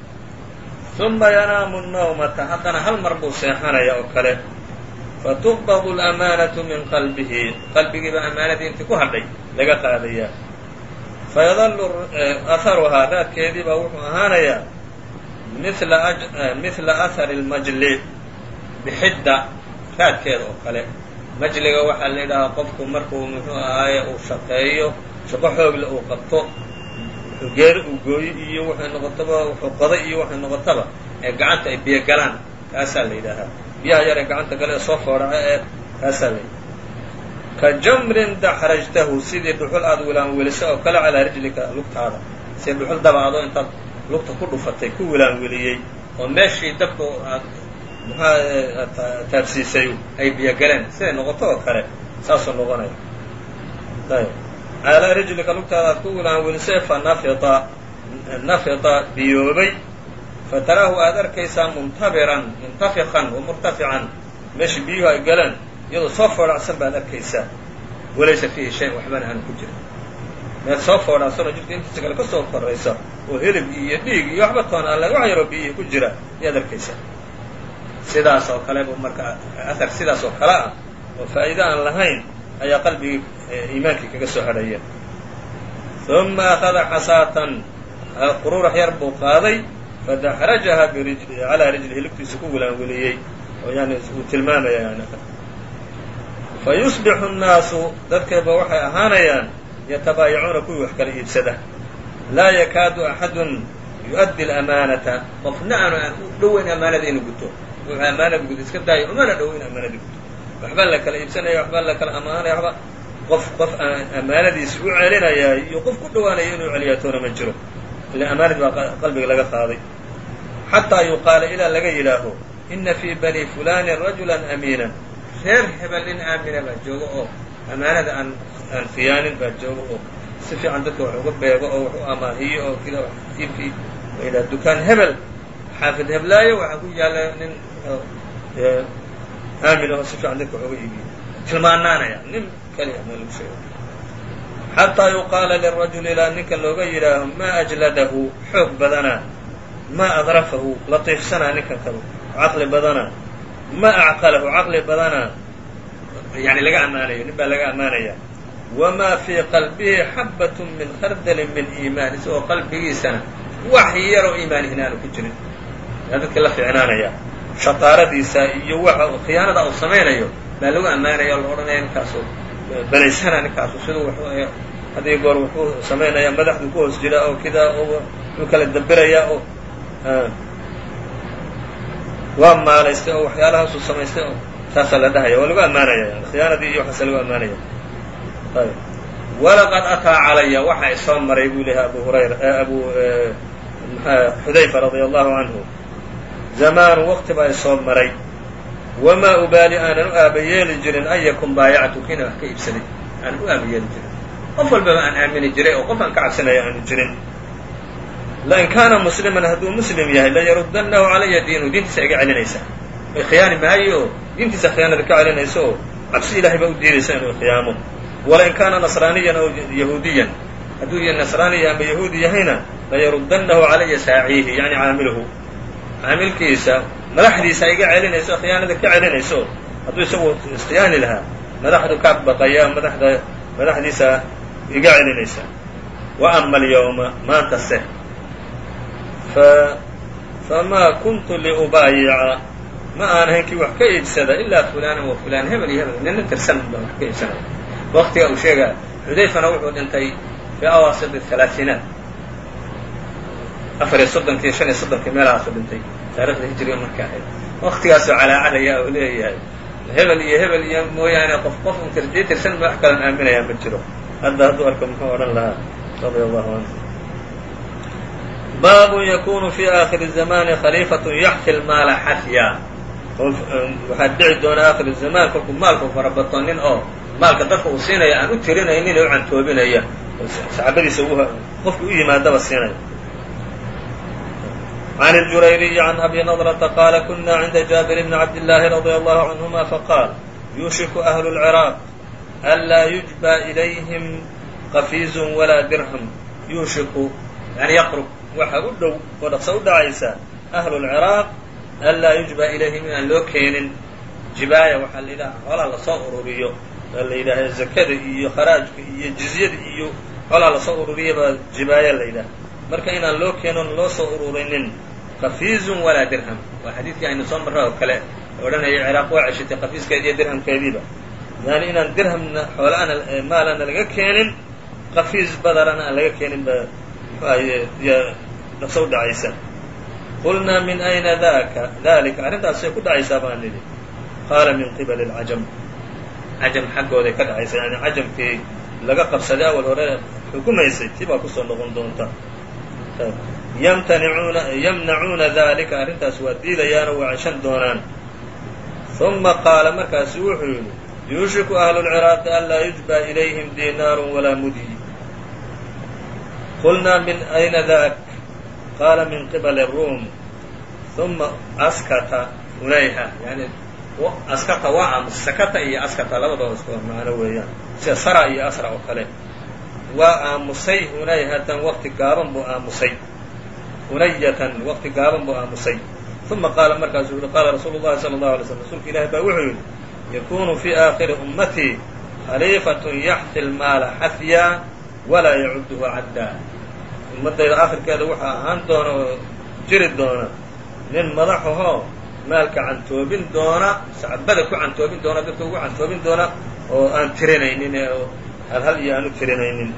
uma yanaamu nawmata haddana hal mar buu seexanaya oo kale. fatuqbadu alamaanatu min qalbihi qalbigiiba amaanadii intii ku hadhay laga qaadayaa fayadallu aharuhaa raadkeedii baa wuxuu ahaanayaa mihla ahari اlmajli bixidda raadkeeda oo kale. Majliga waxaa la yidhahaa qofku markuu muxuu ahaaye uu shaqeeyo shaqo xoogle uu qabto geeri uu gooyo iyo waxay noqotaba wuxuu iyo waxay noqotaba ee gacanta ay biyo galaan kaasaa la yidhaahaa biyaha yar ee gacanta gale ee soo fooraca ee kaasaa la yidhaha ka jamrin daxrajtahu sidii dhuxul aad wilaanweliso oo kale calaa rijlika lugtaada. Sidii dhuxul dabaado intaad lugta ku dhufatay ku wilaanweliyey oo meeshii dabka aad muxua taabsiisay ay biyo galeen siday noqoto oo kale saasuu noqonaya. Ayb calaa rijlika lugtaada aad ku wilaanwelisay fa nafita nafita biyoobay. Fataraahu aad arkaysaa muntabiran muntafiqan wa murtafican meeshii biyuhu ay galeen iyadoo soo foodhacsan baad arkaysaa walaysa fiihi shay waxbana aan ku jirin. Meel soo foodhacsanoo jirka intiisa kale ka soo koraysa oo hilib iyo dhiig iyo waxba toon alle wax yaroo biyihii ku jira ayaad arkaysaa sidaas oo kale buu marka ahar sidaas oo kale ah oo faa'iide aan lahayn ayaa qalbigii iimaankii kaga soo hadhaya ثuma أkhada xasaatan qururax yar buu qaaday fadaxrajaha calىa rijlihi lugtiisa ku wilaanweliyey oo yani uu tilmaamaya yani fayusbixu الnaasu dadkeeba waxay ahaanayaan yatabaayacuuna kuwii wax kala iibsada laa yakaadu axadun yuؤddi الأmaanata qofna aanu aan u dhoweyn amaanada inuu guto wuxuu amaanada guto iska daayo umana dhow in amaanada guto waxbaa la kala iibsanaya waxbaa la kala amaanaya waba qof qof amaanadiisa u celinaya iyo qof ku dhowaanaya inuu celiyaa ma jiro. Ila amaanad baa qalbiga laga qaaday. Xataa yuqaala ilaa laga yidhaaho ina fii bani fulani rajula amiina reer hebel nin aamina baa jooga oo amaanada aan aan khiyaanin baa jooga oo si fiican dadka wax uga beego oo wax u amaahiyo oo kida iibkii yidhaha dukaan hebel. Xaafid heblaayo waxaa ku yaalla nin aamin oo si fiican dadka wax uga iibiyo. Tilmaanaanaya nin keliya ma lagu sheego xataa yuqaala lirajuli ilaa ninka looga yidhaaho maa ajladahu? Xoog badanaa maa adrafahu? Latiifsanaa ninkan kaba caqli badanaa ma acqalahu? Caqli badanaa yani laga ammaanayo nin baa laga ammaanaya. Wamaa fii qalbihi xabbat min khardalin min iimaan. Isagoo qalbigiisana wax yaroo iimaanihin aanu ku jirin. Dadkii la fiicnaanaya shataaradiisa iyo waxa khiyaanada uu samaynayo baa lagu ammaanaya o la odhanaya ninkaasu belaysana ninkaasu siduu w haddii goor wuxuu samaynaya madaxdu ku hoos jira oo kidaa oo wuxuu kala daberayaa oo waa maalaystay oo waxyaalahaasuu samaystay oo saasaa la dhahaya waa lagu ammaanaya khiyaanadii iyo waxaasa lagu ammaanaya. Walaqad ataa calaya waxa isoo maray buu lehay abu hurayra abu xudayfa radia allahu canhu zamaanu waqti baa isoo maray wamaa ubaali aanan u aaba yeeli jirin an yakun baayactuk ina wax ka iibsaday aanan u aaba yeeli jirin qof walbaba aan aamini jiray oo qof aan ka cabsanaya aanu jirin lain kaana musliman hadduu muslim yahay layaruddannahu calaya diinu diintiisa iga celinaysa ay khiyaani maayo oo diintiisa khiyaanada ka celinaysa oo cabsi ilahay baa u diidaysa inuu khiyaamo walain kaana nasraaniyan aw yahuudiyan hadduu nasraani ama yahuudi yahayna layaruddannahu calaya saaciihi yani caamiluhu caamilkiisa madaxdiisa iga celinayso khiyaanada ka celinayso hadduu isagu iskhiyaani lahaa madaxdu ka baqaya madaxda madaxdiisa iga celinaysa. Wa ama alyawma maantase famaa kuntu liubaayica ma aan ahayn kii wax ka iibsada ilaa fulaanan wa fulaan hebel iyo hebel nina tirsan baan wax ka iibsanaya waqtiga uu sheegaya xudayfana wuxuu dhintay fii awaasit halaaiinaat afar iyo soddonkii shan iyo soddonkii meelahaasu dhintay taarikhda hijriga marka ahayd. Waqtigaasoo calaacaraya oo leeyahay. Hebel iyo hebel iyo mooyaane qof qof un tirsan wax kalan aaminayaa ma jiro. Hadda hadduu arko muxuu odhan lahaa radia allahu canhu baabu yakunu fi aakhiri zamani khaliifatun yaxfi lmaala xafya waxaa dhici doona aakhir zamaan kolkuu maalku farabato nin oo maalka dadka uu siinaya aan u tirinaynin oo u cantoobinaya oo saxaabadiisa qofki u yimaadaba siinaya عن الجurayري عن أbي نضرة qال كنا عnda جابر بن عبد اللahi رضي الله عنهma fqاal يuشhك أهل العراaq أnlaa يuجبى إلyهm qفيز وlaa dirهم yuushiku yani yqرب waxa u dhow oo dhaqso u dhacaysa أهل العراaq أnlaa يuجبى إlayhim inaan loo keenin jibaaya waxaa la yidhaha xoolaa lasoo ururiyo a la yidhaaha zakada iyo kharaajka iyo jizyada iyo xoolaa lasoo ururiya baa jibaaya la yidhaha marka inaan loo keenon loo soo ururinin kafiizun walaa dirham. Waa xadiidkii aynu soo marra oo kale odhanaya ciraaq waa ceshatay kafiiskeedi iyo dirhamkeediiba. Yani inaan dirhamna xoolaana maalana laga keenin kafiis badarana aan laga keenin ba dhaqso u dhacaysa. Qulnaa min ayna daka dalika arrintaasay ku dhacaysaa baan nidhi qaala min qibali اlcajam cajam xaggooday ka dhacaysa yani cajamkii laga qabsaday awal hore xukumaysay tii baa ku soo noqon doonta yamnacuuna dalika arrintaas waa diidayaanoo waa ceshan doonaan ثuma qaala markaasu wuxuu yidhi yuushiku ahlu lciraaqi anlaa yujbى ilayhim dinaaru walaa mudyi qulnaa min ayna dak qaala min qibali الrum ثuma askata unayha yani askata waa aamus sakata iyo askata labadaba isku macno weeyaan sida sara iyo asra oo kale waa aamusay hunayhatan waqti gaaban buu aamusay. Hunayatan waqti gaaban buu aamusay. Uma qaala markaasuu yihi qaala rasuulu llahi sala allahu alay slm rasuulka ilahi baa wuxuu yidhi yakunu fii aakhiri ummatii khaliifatun yaxfi lmaala xafyaa walaa yacuduhu caddaa ummaddayda akhirkeeda waxaa ahaan doona oo jiri doona nin madaxahoo maalka cantoobin doona sacbada ku cantoobin doona dadka ugu cantoobin doona oo aan tirinaynin hal hal iyo aan u tirinaynin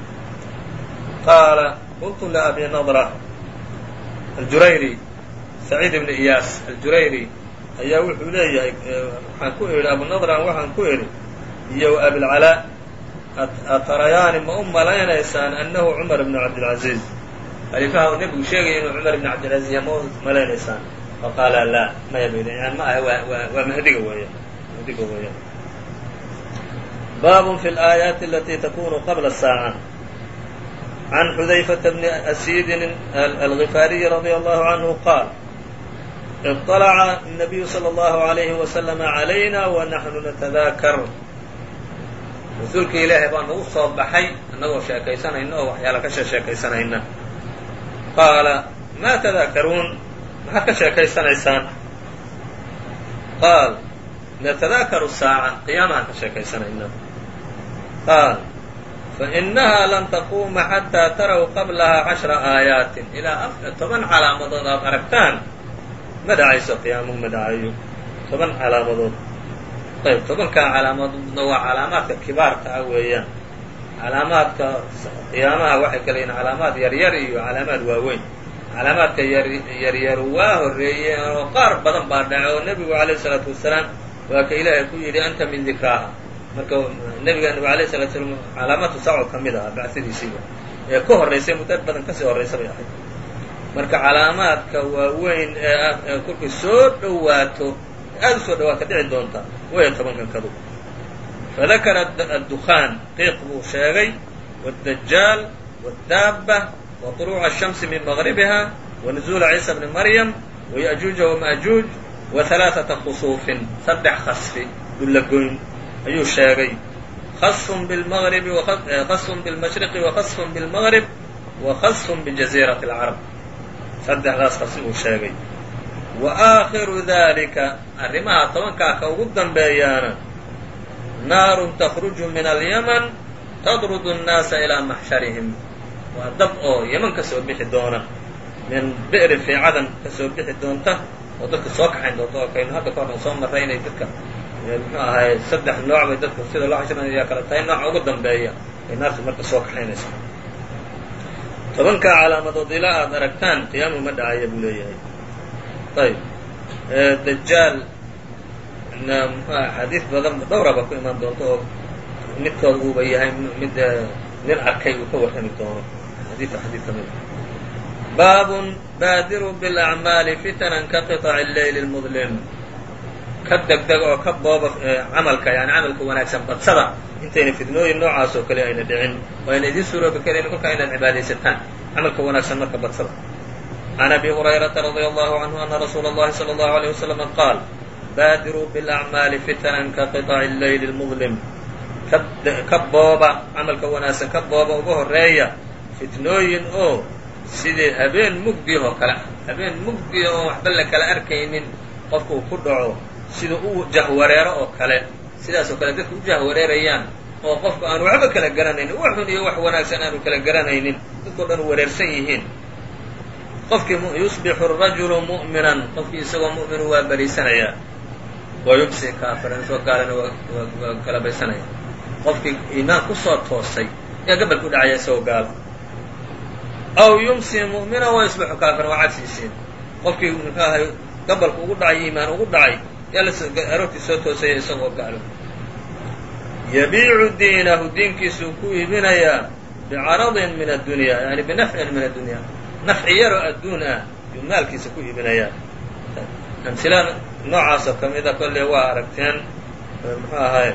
qaala qultu liabi nadra aljurayri saciid ibni iyaas aljurayri. Ayaa wuxuu leeyahay waxaan ku idhi abunadran waxaan ku idhi iyo abilcalaa atarayaani ma u malaynaysaan annahu cumar bnu cabdilcaziiz khaliifaha nebigu sheegaya inuu cumar ibn cabdilcaziiz ya ma u malaynaysaan faqaala laa maya bayda yani ma aha waa mahdiga weeyaan mahdiga weeyaan baab fi اlaayaati alati takunu qabla الsaaعة عن xudayfةa bni أسيidi alغifaariyi radي allahu عanhu qaal اطلca النabiyu slى الlahu عalayhi وasلم عalayna wanaxnu natadakar rasuulka ilaahay baa nagu soo baxay annagoo sheekaysanayna oo waxyaala ka sheekaysanayna qaala ma tadaakaruun maxaad ka sheekaysanaysaan qaal natadaakaru saaca qiyaamahaan ka sheekaysanayna qaal fainaha lan taquuma xataa taraw qablaha cashra aayaatin ilaa toban calaamadood aad aragtaan ma dhacayso qiyaamuhu ma dhacayo toban calaamadood ayb tobankaa calaamadoodna waa calaamaadka kibaarka ah weeyaan calaamaadka qiyaamaha waxay kala yihiin calaamaad yaryar iyo calaamaad waaweyn calaamaadka yaryaru waa horreeyeen oo qaar badan baa dhace oo nebigu alayh isalaatu wasalaam waa ka ilaahay ku yidhi anta min dikraaha marka nebiga nabig alayh salatu slam calaamaatu saaco ka mid aha bacsidiisiiba ee ka horraysay muddo badan kasii horraysa bay ahayd marka calaamaadka waaweyn ee ah ee kolkay soo dhowaato aad u soo dhawaata dhici doonta waya tobankan kadu fadakara addukhaan qiiq buu sheegay wاdajaal wاdaaba وطلوع الشhمس من مغربها ونزول عيسى بن مريم ويأجوج ومأجوج وثلاثة خصوف saddex khasfi dhullagoyn ayuu sheegay خص بالمغرب خص بالمشرق وخص بالمغرب وخص بجزيرة العرب saddexdaas khasfi buu sheegay وآkhiru ذلika arrimaha tobankaa ka ugu dambeeyaana ناar تخرج من اليمن تdرد الناaس إلى محشhرهم waa dab oo yeman ka soo bixi doona min bi'rin fii cadan ka soo bixi doonta oo dadka soo kaxayn doonta oo kaynu hadda ka horran soo marray inay dadka muxuu ahay saddex nooc bay dadka sida loo xashiranayaa kala tahay nooca ugu dambeeya ay naartu marka soo kaxaynaysa tobankaa calaamadood ilaa aad aragtaan qiyaamu ma dhacaya buu leeyahay ayb dajaal mxu xadiis badan dhowraba ku imaan doonta oo midkood uuba yahay mid nin arkay uu ka warrami doono baab baadiruu biاlأcmaali fitnan ka qiطaci اleyl اlmudlim ka degdeg oo ka booba camalka yani camalka wanaagsan badsada intayna fidnooyin noocaas oo kale ayna dhicin oo ayna idiin suuroobi karin kolkaa inaad cibaadaysataan camalka wanaagsan marka badsada عan abi hurayrata radي allahu canhu ana rasuula اllahi salى اllahu عalيه waslama qaal baadiruu biاlأcmaali fitnan ka qiطaci اleyl اlmudlim ka booba camalka wanaagsan ka booba uga horeeya fitnooyin oo sidii habeen mugdiyah oo kale ah habeen mugdiya oo waxba la kala arkaynin qofka uu ku dhaco sida u jahwareero oo kale sidaas oo kale dadka u jahwareerayaan oo qofku aanu waxba kala garanaynin wax xun iyo wax wanaagsan aanu kala garanaynin dadkao dhan wareersan yihiin. Qofkii yusbixu rajulu mu'minan qofkii isagoo mu'minu waa bariisanayaa wa kaafiran isagoo gaalana waa galabaysanaya qofkii iimaan ku soo toosay ayaa gabalka u dhacaya isagoo gaala aw yumsi mu'mina wa yusbixu kaafiran waa cagsiisiin. Qofkii ahay gabalka ugu dhacay iimaan ugu dhacay yaa aroortii soo toosaya isagoo gaalo yabiicu diinahu diinkiisuu ku iibinayaa bicaradin min addunya yani binafcin min addunya. Nafci yaroo adduun ah yuu maalkiisa ku iibinayaa amsila noocaasoo ka mida kolle waa aragteen muxuu ahay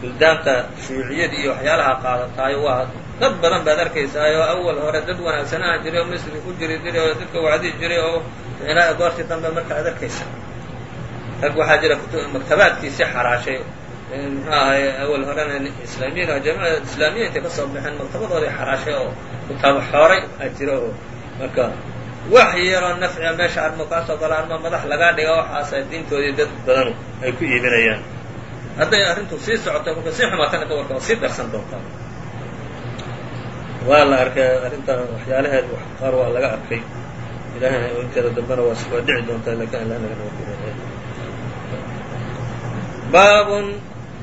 buldaanta shuuciyada iyo waxyaalaha qaadataayo waa dad badan baad arkaysaayo awal hore dad wanaagsan ahan jiray oo misri ku jiri jiray oo dadka wacdi jiray oo goortii dambe marka ad rag waxaa jira maktabaadkiisi xaraashay muxuu ahay awal horena islaamiyin oo jaamicada islaamiya intay ka soo baxeen maktabadoodii xaraashay oo kutaabo xooray a jira oo marka wax yaroo nafciga meesha armo kaasoo galo armo madax lagaa dhiga waxaasa diintoodii dad badanu ay ku iibinayaan. Hadday arrintu sii socoto marka sii xumaatana ka warka sii darsan doontaa waa la arkay arrinta waxyaalaheed qaar waa laga arkay. Ilaahayna inteeda dambena waa dhici doontaa laakiin alla naga baabun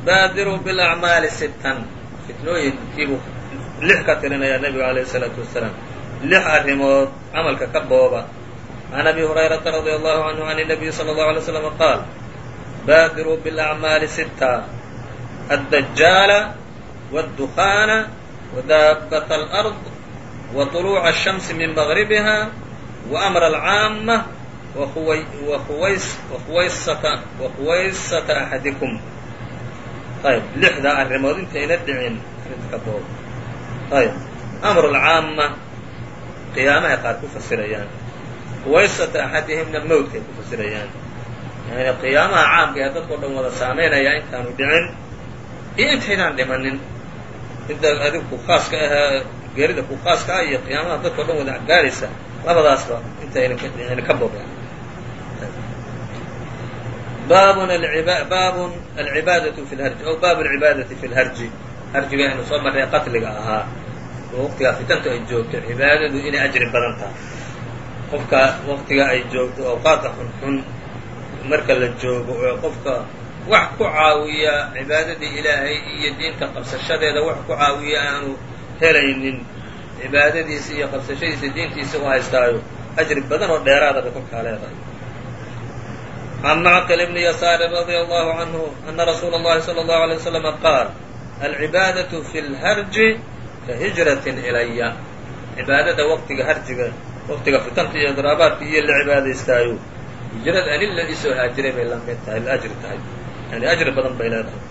baadiruu biاlacmaali sittan fitnooyinkiibuu lix ka tirinayaa nebiga alayh الsalaatu wasalaam lix arrimood camalka ka booba can abi hurayrata radi allahu canhu can الnabiyi salى اllahu alay slam qaal baadiruu biاlacmaali sitta addajaala wاddukaana wadaabat alأrض waطuluuca الshamsi min mغribiha waamra alcaama wakhuwaysata axadikum ayb lixdaa arrimood intayna dhicin arrinta ka booba ayb amru alcaama qiyaamahay qaar ku fasirayaan. Huwaysata axadihimna mowdkay ku fasirayaan. Yani qiyaamaha caamka ee dadkao dhan wada saamaynaya intaanu dhicin iyo intaydaan dhimanin. Midda adigu ku khaaska ahee geerida ku khaaska ah iyo qiyaamaha dadkao dhan wada gaaraysa labadaasba intayna ka boobeen baabun baabun alcibaadatu fi lharji aw baabu alcibaadati fi lharji harjiga aynu soo marray qatliga ahaa. Oo waqtigaa fitanta ay joogto cibaadadu inay ajri badan tahay. Qofka waqtiga ay joogto awqaada xunxun marka la joogo oo qofka wax ku caawiya cibaadadii ilaahay iyo diinta qabsashadeeda wax ku caawiya aanu helaynin cibaadadiisa iyo qabsashadiisa diintiisa u haystaayo ajri badan oo dheeraadaba kolkaa leedahay can macqil bni yasaari radia allahu canhu ana rasuula اllahi salى اllahu alay waslama qaal alcibaadaةu fi lharji ka hijratin ilaya cibaadada waqtiga harjiga waqtiga fitanta iyo daraabaadka iyo la cibaadaystaayo hijrad ani la isoo haajiray bay la mid tahay la ajri tahay yani ajri badan bay leedahay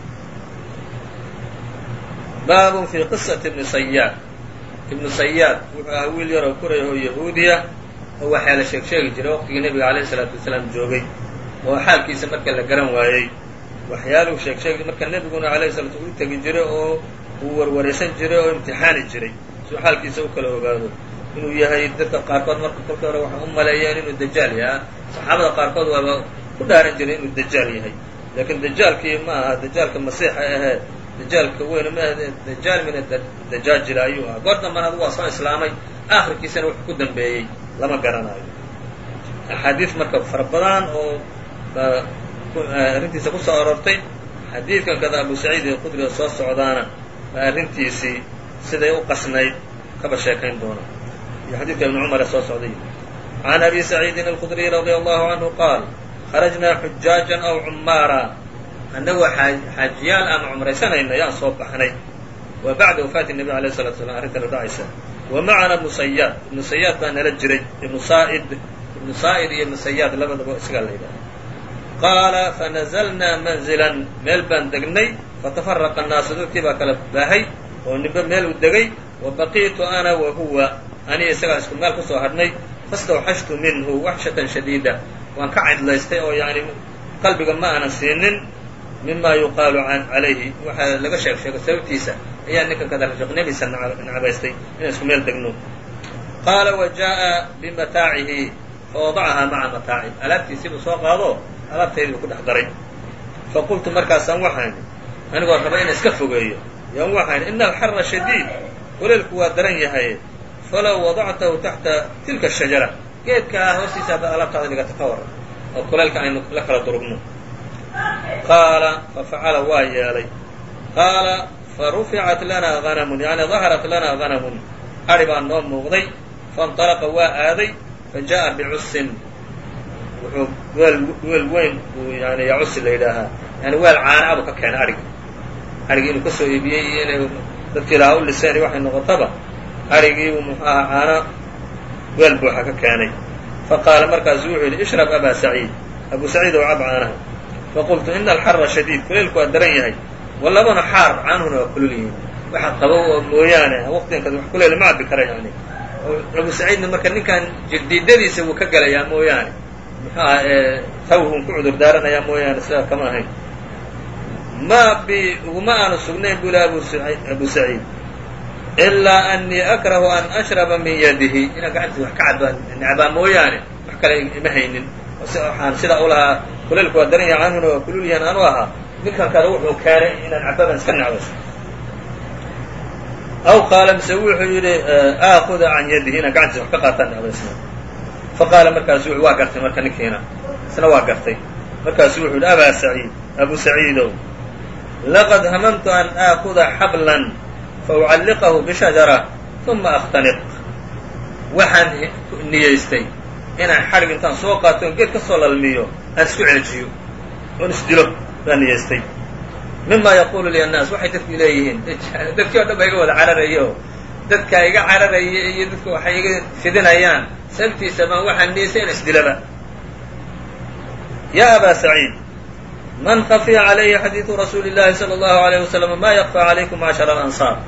baabun fi qisati ibni sayaad ibnu sayaad wuxuu ahaa wiil yaroo kuraya oo yahuudiya oo waxaa la sheeg sheegi jiray waqtigii nebiga alayh isalaatu wasalaam joogay oo xaalkiisa marka la garan waayey. Waxyaaluu sheeg sheegi marka nebiguna alayh salatu u tegi jiray oo uu warwaraysan jiray oo imtixaani jiray. Suu xaalkiisa u kala ogaado. Inuu yahay dadka qaarkood marka kolkii hore waxay u maleeyeen inuu dajaal yahaa saxaabada qaarkood waaba ku dhaaran jiray inuu dajaal yahay. Laakiin dajaalkii ma aha dajaalka masiixa ahee dajaalka weyne ma ahe dajaal mina dajaajila ayuu ahaa. Goor dambana adu waa soo islaamay aakhirkiisana wuxuu ku dambeeyey lama garanayo. Axaadiis marka fara badan oo arrintiisa ku soo aroortay xadiidkan kada abu saciid khudri oo soo socdaana baa arrintiisii siday u qasnayd kaba sheekayn doona. Iyo xadiidka ibnu cumar ee soo socday. Can abi saciidin alkhudriy radia allahu canhu qaal kharajnaa xujaajan aw cumaara annagoo xaajiyaal aan cumraysanayna yaan soo baxnay. Wa bacda wafaati nebi alayh salatu slam arrintana dhacaysa. Wa macana ibnu sayaad ibnu sayaad baa nala jiray ibnu saaid ibnu saa'id iyo ibnu sayaad labadaba isagaa la yidhaha qaala fanazalnaa manzilan meel baan degnay fatafaraqa annaasu dadkii baa kala baahay oo nimbe meel u degay wa baqiitu ana wa huwa aniga isagaa isku meel ku soo hadhnay fastawxashtu minhu waxshatan shadiida waan ka cidlaystay oo yani qalbiga ma aanan siinin mima yuqaalu calayhi waxaa laga sheeg sheego sababtiisa ayaa ninkan kada rafiqnimiisa nacabaystay inaan isku meel degno qaala wa jaa'a bimataacihi fawadacahaa maca mataaci alaabtiisii buu soo qaado alaabtaydii buu ku dhex daray faqultu markaasaan waxaan anigoo raba inaan iska fogeeyo yaan waxaan ina alxara shadiid kuleelku waa daran yahay falow wadactahu taxta tilka ashajara geedkaa hoostiisa haddaad alaabtaada dhigata ka waran oo kuleelka aynu la kala durugno qaala fafacala waa yeelay qaala faruficat lanaa hanamun yani daharat lanaa hanamun ari baa noo muuqday faاnطalaqa waa aaday fajaءa bicusin wuxuu weel weel weyn buu yani yacusi la yidhaahaa. Yani weel caana abuu ka keenay arigi arigii inuu ka soo iibiyey iyo inay dadkii lahaa u liseen waxay noqotaba arigiibuu muxuu ahaa caano weel buuxa ka keenay. Faqaala markaasu wuxuu yidhi ishrab abaa saciid. Abu saciid ow cab caanaha. Faqultu ina alxara shadiid. Kuleylku waa daran yahay. Walabana xaar caanuhuna waa kulul yihiin. Waxa qabow oo mooyaane waqtigankas wax kuleyla ma cabbi kara yani abu saciidna marka ninkan jirdiidadiisa wuu ka gelayaa mooyaane muxuu aha tawhun ku cudur daaranayaa mooyaane sidaa kama ahayn. Ma bi uguma aanu sugnayn buu laha abu saciid. Ilaa anii akrahu an ashraba min yadihi. Inaan gacantiisa wax ka cabaan necbaa mooyaane wax kale ima haynin. Waxaan sidaa u lahaa kuleylku waa daran canhuna waa kulul yahan aanu ahaa. Ninkan kale wuxuu keenay inaan cababan iska necbayso aw qaala mise wuxuu yidhi aakuda can yadihi inaan gacantiisa wax ka qaataan necbaysna faqaala markaasu wuxu waa gartay marka ninkiina isna waa gartay markaasu wuxuu yidhi abaa saciid abu saciidow laqad hamamtu an aakuda xablan faucalliqahu bishajara uma akhtaniq waxaan niyaystay inaan xadhig intaan soo qaato on geed ka soo lalmiyo aan isku ceejiyo oon isdilo baan niyaystay mima yaqulu li annaas waxay dadku leeyihiin dadkii o dhan ba iga wada cararaya oo dadka iga cararaya iyo dadka waxay iga fidinayaan sabtiisa baan waxaan niyeysa in isdilaba ya aba saciid man khafiya calayhi xadiidu rasuuli llahi sala allahu alayh wasalam ma yakfa calaykum maashara alansaar.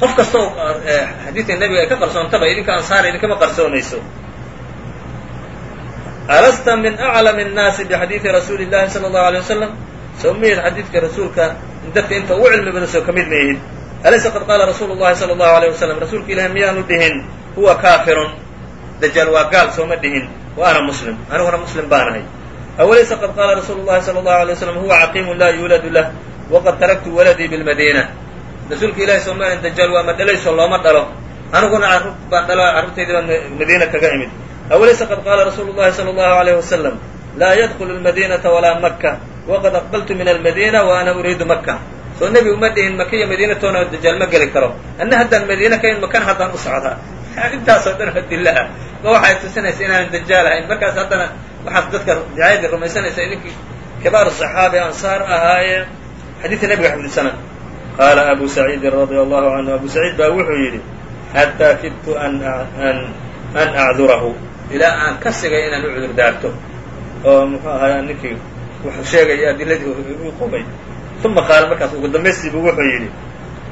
Qof kasta oo eh, xadiidka nebiga ay ka qarsoontaba idinka ansaar idinkama qarsoonayso. Alasta min aclami الnaasi bixadiidi rasuuli llahi sala allahu alay wasalam soo ma xadiidka rasuulka dadka inta ugu cilmi badansoo ka mid ma alaysa qad qaala rasuulu llahi sala allahu alayh wasalam rasuulka ilahi miyaanu dhihin huwa kaafirun dajaal waa gaal sooma dhihin wa ana muslim aniguna muslim baan ahay awalaysa qad qaala rasuulu llahi sala allahu alay waslam huwa caqiimun laa yuuladu lah waqad taraktu waladii bilmadiina rasuulka ilahay sooma dajaal waa ma dhalayso looma dhalo aniguna carruur baan dhalo carruurtaydii baan madiina kaga imid awalaysa qad qaala rasuulu llahi sala allahu alayh wasalam laa yadkulu lmadiinata walaa makka waqad aqbaltu min almadiina wa ana uriidu makka soo nebigu ma dhihin maka iyo madiina toona dajaal ma geli karo. Anna haddaan madiina ka in makana haddaan u socdaa intaasoo dhan oo dilla. Ah ma waxay tusinaysa inaanan dajaal ahayn. Markaas haddana waxaad dadka dicaayadii rumaysanaysa idinkii kibaaru صaxaabi ansaar ahaayeen xadiidka nebiga xifdisana qaala abu saciidin radia allahu canhu abu saciid baa wuxuu yidhi xataa kidtu an an acdurahu. Ilaa aan ka sigay inaan u cudur daarto oo muxuu ahaay ninkii wuxuu sheegaya adiladii u qubay uma qaala markaas ugu dambaystiibu wuxuu yidhi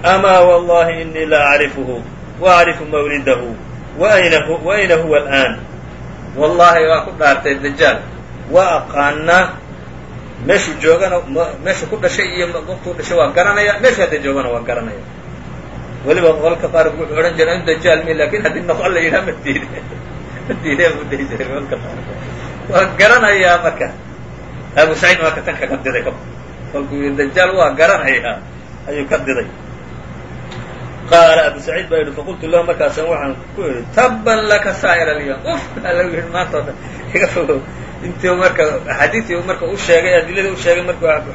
amaa wallahi inii la acrifuhu wa acrifu mawlidahu wa ayna huwa al'aan wallaahi waa ku dhaartay dajaal waa aqaanaa meeshuu joogana meeshuu ku dhashay iyo waqtuu dhashay waa garanaya meeshuu hadda joogana waa garanaya weliba qolka qaarkood wuxuu odhan jiray in dajaal mi laakiin haddii noqon la yidhaha ma diide ma diide buu dhihi jiray qolka qaarkood waa garanayaa marka abu saciid waa ka tan kaga kolkuu dajaal waa garanayaa ayuu ka diday qaala abu saciid baa yidhi faqultu lahu markaasaan waxaan ku idhi tabban laka saa'ir alyoom uf alla yidhi maanta o dhan. Iga fogo intuu marka axaadiitii u marka u sheegay adilada u sheegay markuu abu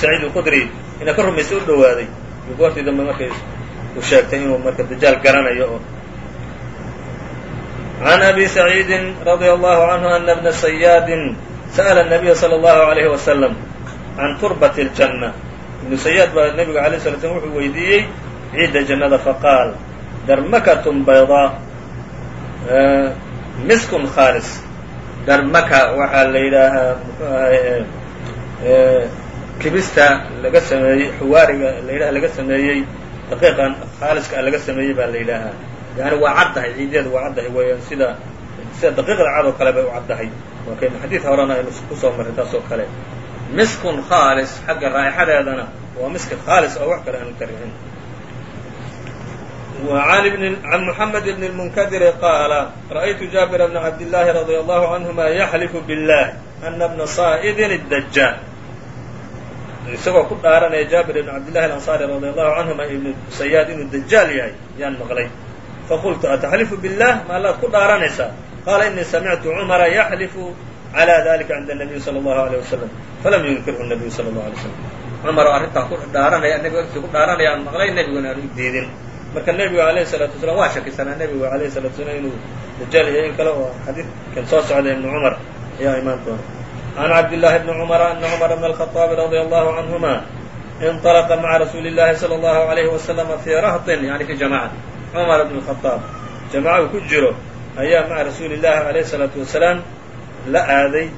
saciid alqudri ina ka rumaysay u dhawaaday goortii dambe markay u sheegtay inuu marka dajaal garanayo oo. Can abi saciidin radia allahu canhu ana bna sayaadin sa'ala nabiya sala allahu alayhi wasalam can turbat اljanna ibnu sayaad baa nabiga alay sala slam wuxuu weydiiyey ciidda jannada faqaal darmakatun baydaa miskun khaalis. Darmaka waxaa la yidhaahaa muxuu ahay kibista laga sameeyey xuwaariga laydhaha laga sameeyey daqiiqan khaaliska laga sameeyey baa la yidhaahaa. Yani waa caddahay ciideeda waa caddahay weeyaan sida sida daqiiqda cad oo kale bay u caddahay. Waa xadiid horena aynu ku soo marray kale miskun khaalis xagga raa'ixadeedana waa miski khaalis oo wax kale aanu karixin عن محمد بن المنكدر قال رأيت جابر بن عبد الله رضي الله عنهما يحلف بالله أن بن صائد الدجال isagoo ku dhaaranaya jaabir ibn cabdillahi alanصaari radi allahu canhuma ibnu sayaad inuu dajaal yahay yaan maqlay faqultu ataxlifu billah ma allaad ku dhaaranaysaa qaala inii samictu cumara yaxlifu calى dalika cinda الnabiyi salى اllahu alيه wasalam falam yunkirhu الnabiyu salى اllahu alay slam cumar oo arrintaa ku dhaaranaya nebiga agtii ku dhaaranaya aan maqlay nebiguna aan u diidin marka nebigu alayhi الsalatu wasalaam waa shakisanaa nebigu alayhi الsalatu wasalaam inuu dajaal yahay in kale oo xadiidkan soo socda ibnu cumar ayaa imaan doona عن عبد الله بن عمر أن عمر بن الخطاب رضي الله عنهما انطلق مع رسول الله صلى الله عليه وسلم في رهط يعني في جماعة عمر بن الخطاب جماعة ku jiro ayaa mعa رasuuل اللahi عليه الصلاaةu وaسلاaم la aaday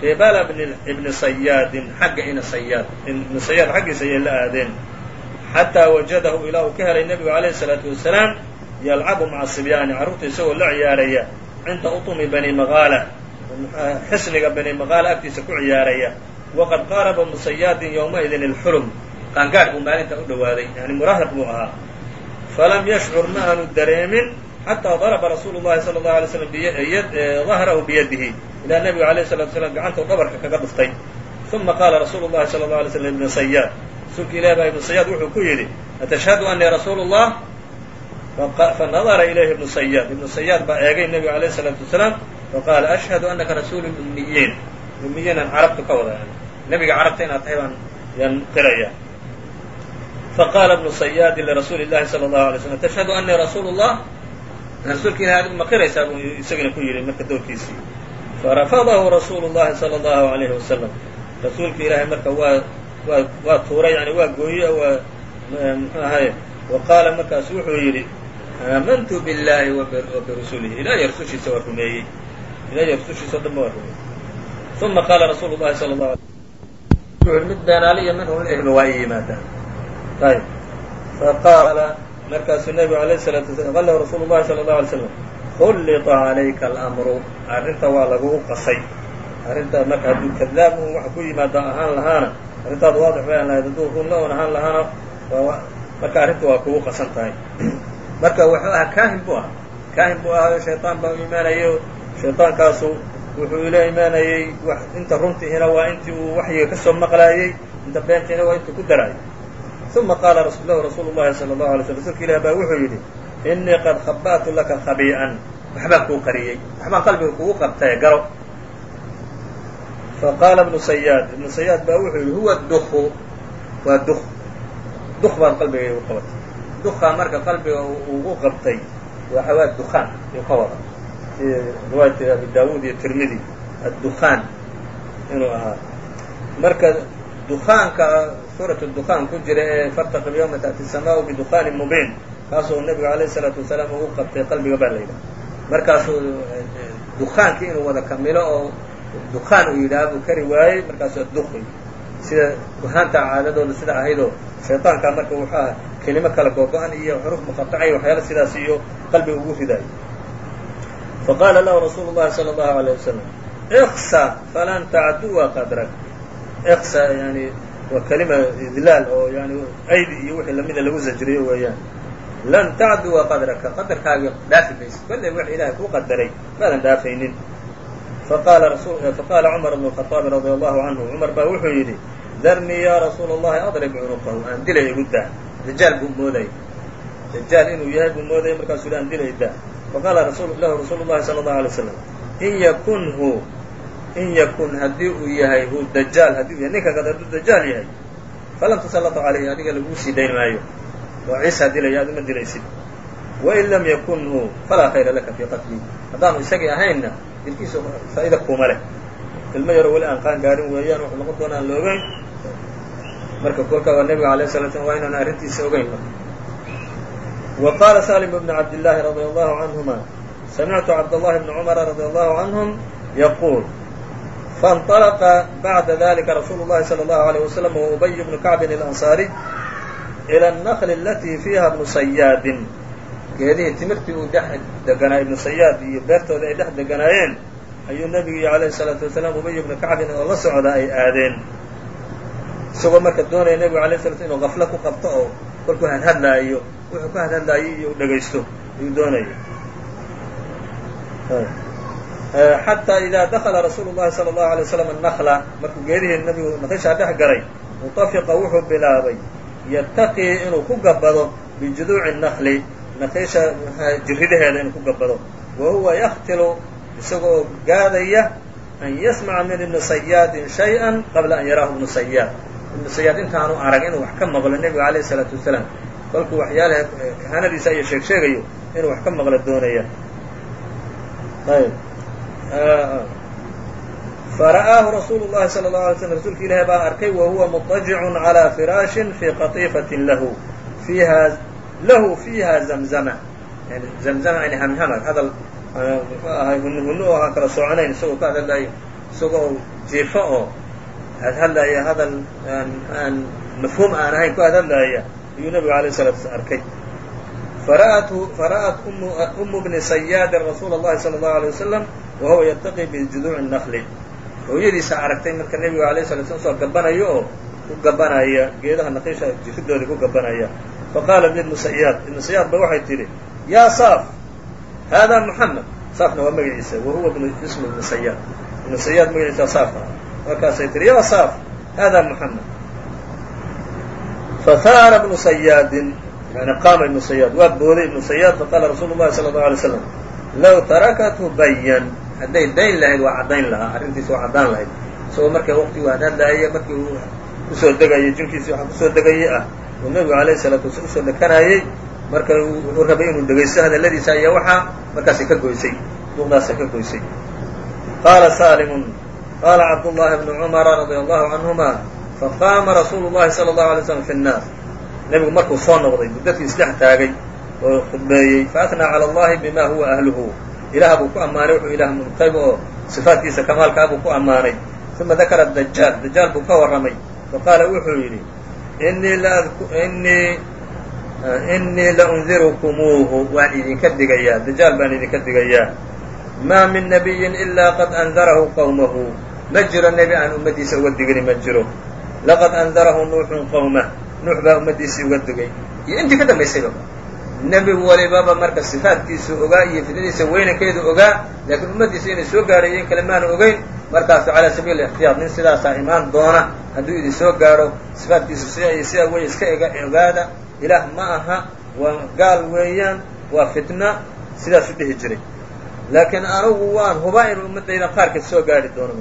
qibala ibni sayaadin xagga ibni sayaad ibni sayaad xaggiisa ayay la aadeen. Xataa wajadahu ilaa uu ka helay nebigu calayhi salaatu wasalaam yalcabu maca sibyaani carruurta isagoo la ciyaaraya cinda utumi bani maqaala. Xisniga bani maqaala agtiisa ku ciyaaraya. Waqad qaaraba musayaadin yowmaidin ilxulum qaangaadh buu maalinta u dhowaaday yani muraahiq buu ahaa. Falam yashcur ma aanu dareemin xataa daraba rasuulu llahi sala allahu alay slam dahrahu biyadihi ilaa nebiga alayh salatu salaam gacanta u dhabarka kaga dhuftay uma qaala rasuulu llahi sala allau alay slam ibnu sayaad rasuulka ilahi baa ibnu sayaad wuxuu ku yidhi atashhadu anii rasuulu llah fanadara ilayhi ibnu sayaad ibnu sayaad baa eegay nebiga alayh isalaatu wasalaam faqaala ashhadu anaka rasuulu lummiyiin lummiyiinan carabtu ka wada nebiga carabta inaad tahay baan yaan qiraya faqaala ibnu sayaadi lirasuuli llahi sala allahu alay slm tashhadu anii rasuulu llah rasuulka ilahi adigu ma qiraysaa buu isagana ku yidhi marka doorkiisii. Farafadahu rasuulu llahi sala allahu alayhi wasalam rasuulka ilaahay marka waa waa waa tuuray yani waa gooye waa mxuu ahaye wa qaala markaasu wuxuu yidhi aamantu biاllahi wa birusulihi ilahiy rusushiisa waa rumeeyey. Ilahiy rusushiisa o dhan ba waa rumeeyey. Uma qaala rasuulu llahi sala allahu alay mid beenaale iyo mid waa i yimaadaan ayb faqaala markaasuu nebigu alayh الsalatu wasalaam qal lahu rasuulu llahi sala allahu alay slam khulliطa calayka alamru arrinta waa lagugu qasay arrinta marka hadduu kadaab un waxa ku yimaada ahaan lahaana arrintaadu waadix bay aan lahayd hadduu runla un ahaan lahaana marka arrinta waa kugu qasan tahay marka wuxuu ahaa kaahin buu ahaa kaahin buu ahaa shayطaan baa u imaanayo shayطaankaasu wuxuu ila imaanayey inta runtiihina waa intii uu waxyiga kasoo maqlaayey inta beentiina waa intuu ku daraayay uma qaala lahu rasuulu llahi sala allahu alay slm rsulka ilah baa wuxuu yidhi inii qad khaba'tu laka khabii'an waxbaan kuu qariyey waxbaan qalbiga kugu qabtaye garo faqaala ibnu sayaad ibnu sayaad baa wuxuu yidhi huwa duku waa duk duk baad qalbiga igu qabatay dukaa marka qalbiga ugu qabtay waxa waa dukaan yuu ka wada riwaayat abi daawuud iyo tirmidi addukaan inuu ahaa marka dukaanka suurat dukaan ku jira ee fartaqib yawma taأti الsamaau bidukaanin mubiin kaasuu nabiga alayh الsalaatu wasalaam ugu qabtay qalbiga baa la yidhaha markaasuu dukaankii inuu wada kamilo oo dukaan uu yidhaha buu kari waayey markaasuu adduqi sida kuhaanta caadadooda sida ahaydoo shayطaankaa marka wuxuu aha kelimo kala googo-an iyo xuruf muqaطacay waxyaala sidaas iyo qalbiga ugu ridaayo faqaala lahu rasuulu الlahi salى الlahu عalيه wasalam iksa falan tacduwa qadrak iksa yani waa kelima idlaal oo yani aydi iyo wixii lamida lagu zajriyo weeyaan. Lan tacduwa qadraka qadarkaaga dhaafi mayso. Kollay wax ilaahay kuu qadaray maadan dhaafaynin. Faqaala cumar bnu khaaabi radia allahu canhu cumar baa wuxuu yidhi darnii yaa rasuula allahi adrib cunuqahu aan dilay igu daa. Dajaal buu moodayay dajaal inuu yahay buu moodayay markaasuu yidhi aan dilay daa. Faqaala lahu rasuulu llahi sala allahu alay slam in yakunhu in yakun haddii uu yahay hu dajaal haddii u yahay ninka kad hadduu dajaal yahay falam tusallatu calayhi adiga laguu sii dayn maayo. Oo ciisa dilaya aduma dilaysid. Wain lam yakun hu falaa khayra laka fii qatlii haddaanu isagii ahaynna dilkiisa faa'iida kuuma leh. Ilmo yaroo weli aan qaan gaarin weeyaan wuxuu noqon doona la ogeyn. Marka kolkaa waa nebiga alayh sala slam waa inaan arrintiisa ogeyn wa qaala salim bn cabdillaahi radi allahu canhuma samictu cabdallahi bni cumara radi allahu canhum yaquul faاnطلqa baعda dalika rasuulu الlahi salى الlahu عalيه waslm وubay bnu kacbin الأnصaariي ilى النkl اlatي fiiha bnu sayaadin geedihii timirtii uu dhex deganaa ibnu sayaad iyo beertooda ay dhex deganaayeen ayuu nebigu iyo alayه الsalaatu wasalaam ubay bnu kacbin oo la socda ay aadeen isagoo marka doonaya nebigu alay sla inuu gaflo ku qabto oo kolkuu hadhadlaayo wuxuu ka hadhadlaayo iyo u dhegaysto ayuu doonaya xataa idaa dakala rasuulu llahi sala allahu alay waslam annakla markuu geedihii nabigu nakishaa dhex galay mutafiqa wuxuu bilaabay yattaqii inuu ku gabbado bijuduuci nakli nakisha jirridaheeda inuu ku gabbado wa huwa yaktilu isaga oo gaadaya an yasmaca min ibni sayaadin shay-an qabla an yaraahu ibnu sayaad ibnu sayaad intaanu arag inuu wax ka maqlo nebigu calayh isalaatu wasalaam kolkuu waxyaalaha kahanadiisa iyo sheeg sheegayo inuu wax ka maqlo doonaya ayb fara'aahu rasuulu llahi sala allau alay slm rasuulka ilaahi baa arkay wa huwa mutajicun calaa firaashin fii qatiifatin lahu fiihaa lahu fiiha zamzama yani zamzama yani hamhamad hadal muxuu ahay hunhunno oo aan kala soconayn isagoo ka hadalayo isagoo jiifo oo hadhadlaya hadal aan mafhuum aan ahayn ku hadhadlaya ayuu nabigu alayh salaatu sl arkay fara'at umu bni sayaadin rasuula الlahi salى الlahu عalيه wasalam wa huwa yataqi bijuduuci الnakli hooyadiisa aragtay marka nebigu alayه sala slam soo gabanayo oo ku gabanaya geedaha naqiisha jiridooda ku gabanaya faqaala ibnu sayaad ibnu sayaad ba waxay tidhi yaa saaf haadaa muxamed saafna waa magaciisa wa huwa ismu ibnu sayaad ibnu sayaad magaciisa saaf ah markaasay tihi ya saaf hada muxamed fahaara bnu sayaadin yani qaama ibnu sayaad waa booday ibnu sayaad faqaala rasuulu llahi sala allahu alay slam low tarakathu bayan hadday dayn lahayd waa caddayn lahaa arrintiisa waa caddaan lahayd isagoo marka waqtiguu hadhadlaaya markii uu ku soo degayay jinkiisii waxa ku soo degayay ah uu nebigu alayhi salaatu wasala u soo dekanayey marka wuxuu rabay inuu dhegaysto hadalladiisa ayaa waxaa markaasay ka goysay duuqdaasay ka goysay qaala saalimun qaala cabdullaahi bnu cumara radia allahu canhuma faqaama rasuulu llahi sala allahu alay slam fi nnaas nebigu markuu soo noqday buu dadkii isdhex taagay oo khudbeeyey faatnaa cala allahi bima huwa ahluhu. Ilaah buu ku ammaanay wuxuu ilaah muntayb oo sifaatkiisa kamaalkaa buu ku ammaanay. Uma dakara dajaal dajaal buu ka warramay. Faqaala wuxuu yidhi innii innii innii la undirukumuuhu waan idinka digayaa dajaal baan idinka digayaa. Maa min nabiyin ilaa qad andarahu qowmahu ma jiro nebi aan ummaddiisa uga digini ma jiro. Laqad andarahu nuuxun qowmah nuux baa ummaddiisii uga digay iyo intii ka dambaysayba. Nebi walibaba marka sifaadkiisu ogaa iyo fidnadiisa weynankeedu ogaa laakiin ummaddiisa inay soo gaadhayen kale maanu ogeyn markaasu calaa sabiili ixtiyaad nin sidaasaa imaan doona. Hadduu idin soo gaadho sifaadkiisu iyo sidaa wey iska ogaada. Ilaah ma aha waa gaal weeyaan waa fitna sidaasu dhihi jiray. Laakiin anugu waan hubaa in ummaddayda qaarkeed soo gaadhi doono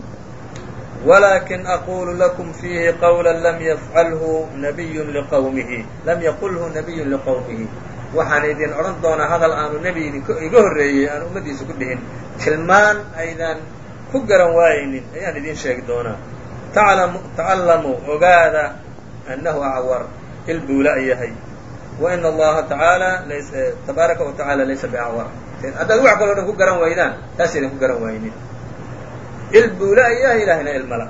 walakin aqulu lakum fiihi qawla lam yafcalhu nabiyun liqawmihi lam yaqulhu nabiyun liqowmihi waxaan idin odhan doonaa hadal aanu nebi iga horreeyey aan ummaddiisa ku dhihin tilmaan aydan ku garan waayaynin ayaan idiin sheegi doonaa tacallamuu ogaada annahu acwar il buula yahay wa ina allaha tacaala tabaaraka wa tacaala laysa biacwar haddaad wax kaloo dhan ku garan waydaan taas idin ku garan waaynin il buula yahay ilaahina ilmala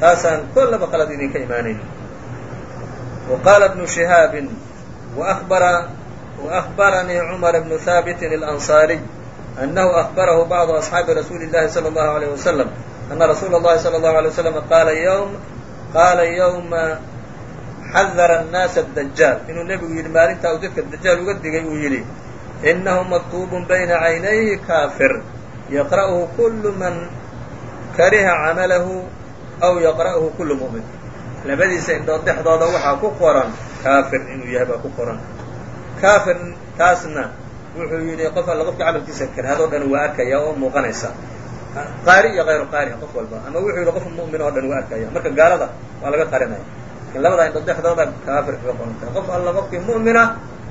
taasaan kollaba qalad idinka imaanaynin wa qaala bnu shihaabin وأخبر وأخبرني عمر بن ثابت الأنصاري أنه أخبره بعض أصحاب رسول الله صلى الله عليه وسلم أن رسول الله صلى الله عليه وسلم قال يوم قال يوم xadr الناaس الدجاaل inuu nebigu yidhi maalintaa uu dadka dajaal uga digay uu yidhi إنه مكتوب بيna عaynayhi كافر يقرأه كل man kariha camalahu aw yaqra'ahu kullu mu'min. Labadiisa indhood dhexdooda waxaa ku qoran kaafir inuu yahay baa ku qoran. Kaafir taasna wuxuu yidhi qof alla qofka camalkiisa karhadoo dhan waa arkaya oo muuqanaysa. Qaari iyo hayru qaari ah, qof walba. Ama wuxuu yidhi qof mu'min oo dhan waa arkaya. Marka gaalada waa laga qarinaya. Lakin labadaa indhood dhexdooda kaafir kaga qoran qof alla qofkii mu'mina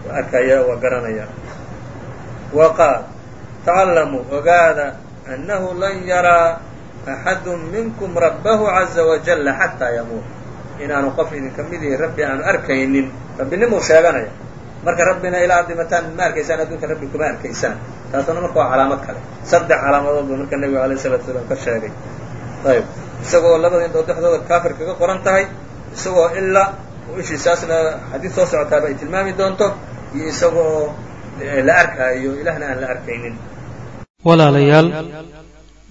waa arkaya waa garanaya. Wa qaal ogaada annahu lan yaraa axadu minkum rabbahu caza wajalla xataa yamuut inaanu qof idinka mid ihi rabbi aanu arkaynin rabbinimuu sheeganaya marka rabbina ilaa ad dhimataan ma arkaysaan adduunka rabbi kuma arkaysaan taasuna marka waa calaamad kale saddex calaamadood buu marka nebigu alayh salatu salaam ka sheegay ayb isagoo labada indhood dhexdooda kaafir kaga qoran tahay isagoo ilaa oo ishiisaasna xadiid soo socotaaba ay tilmaami doonto iyo isagoo la arkaayo ilahna aan la arkaynin walaalayaal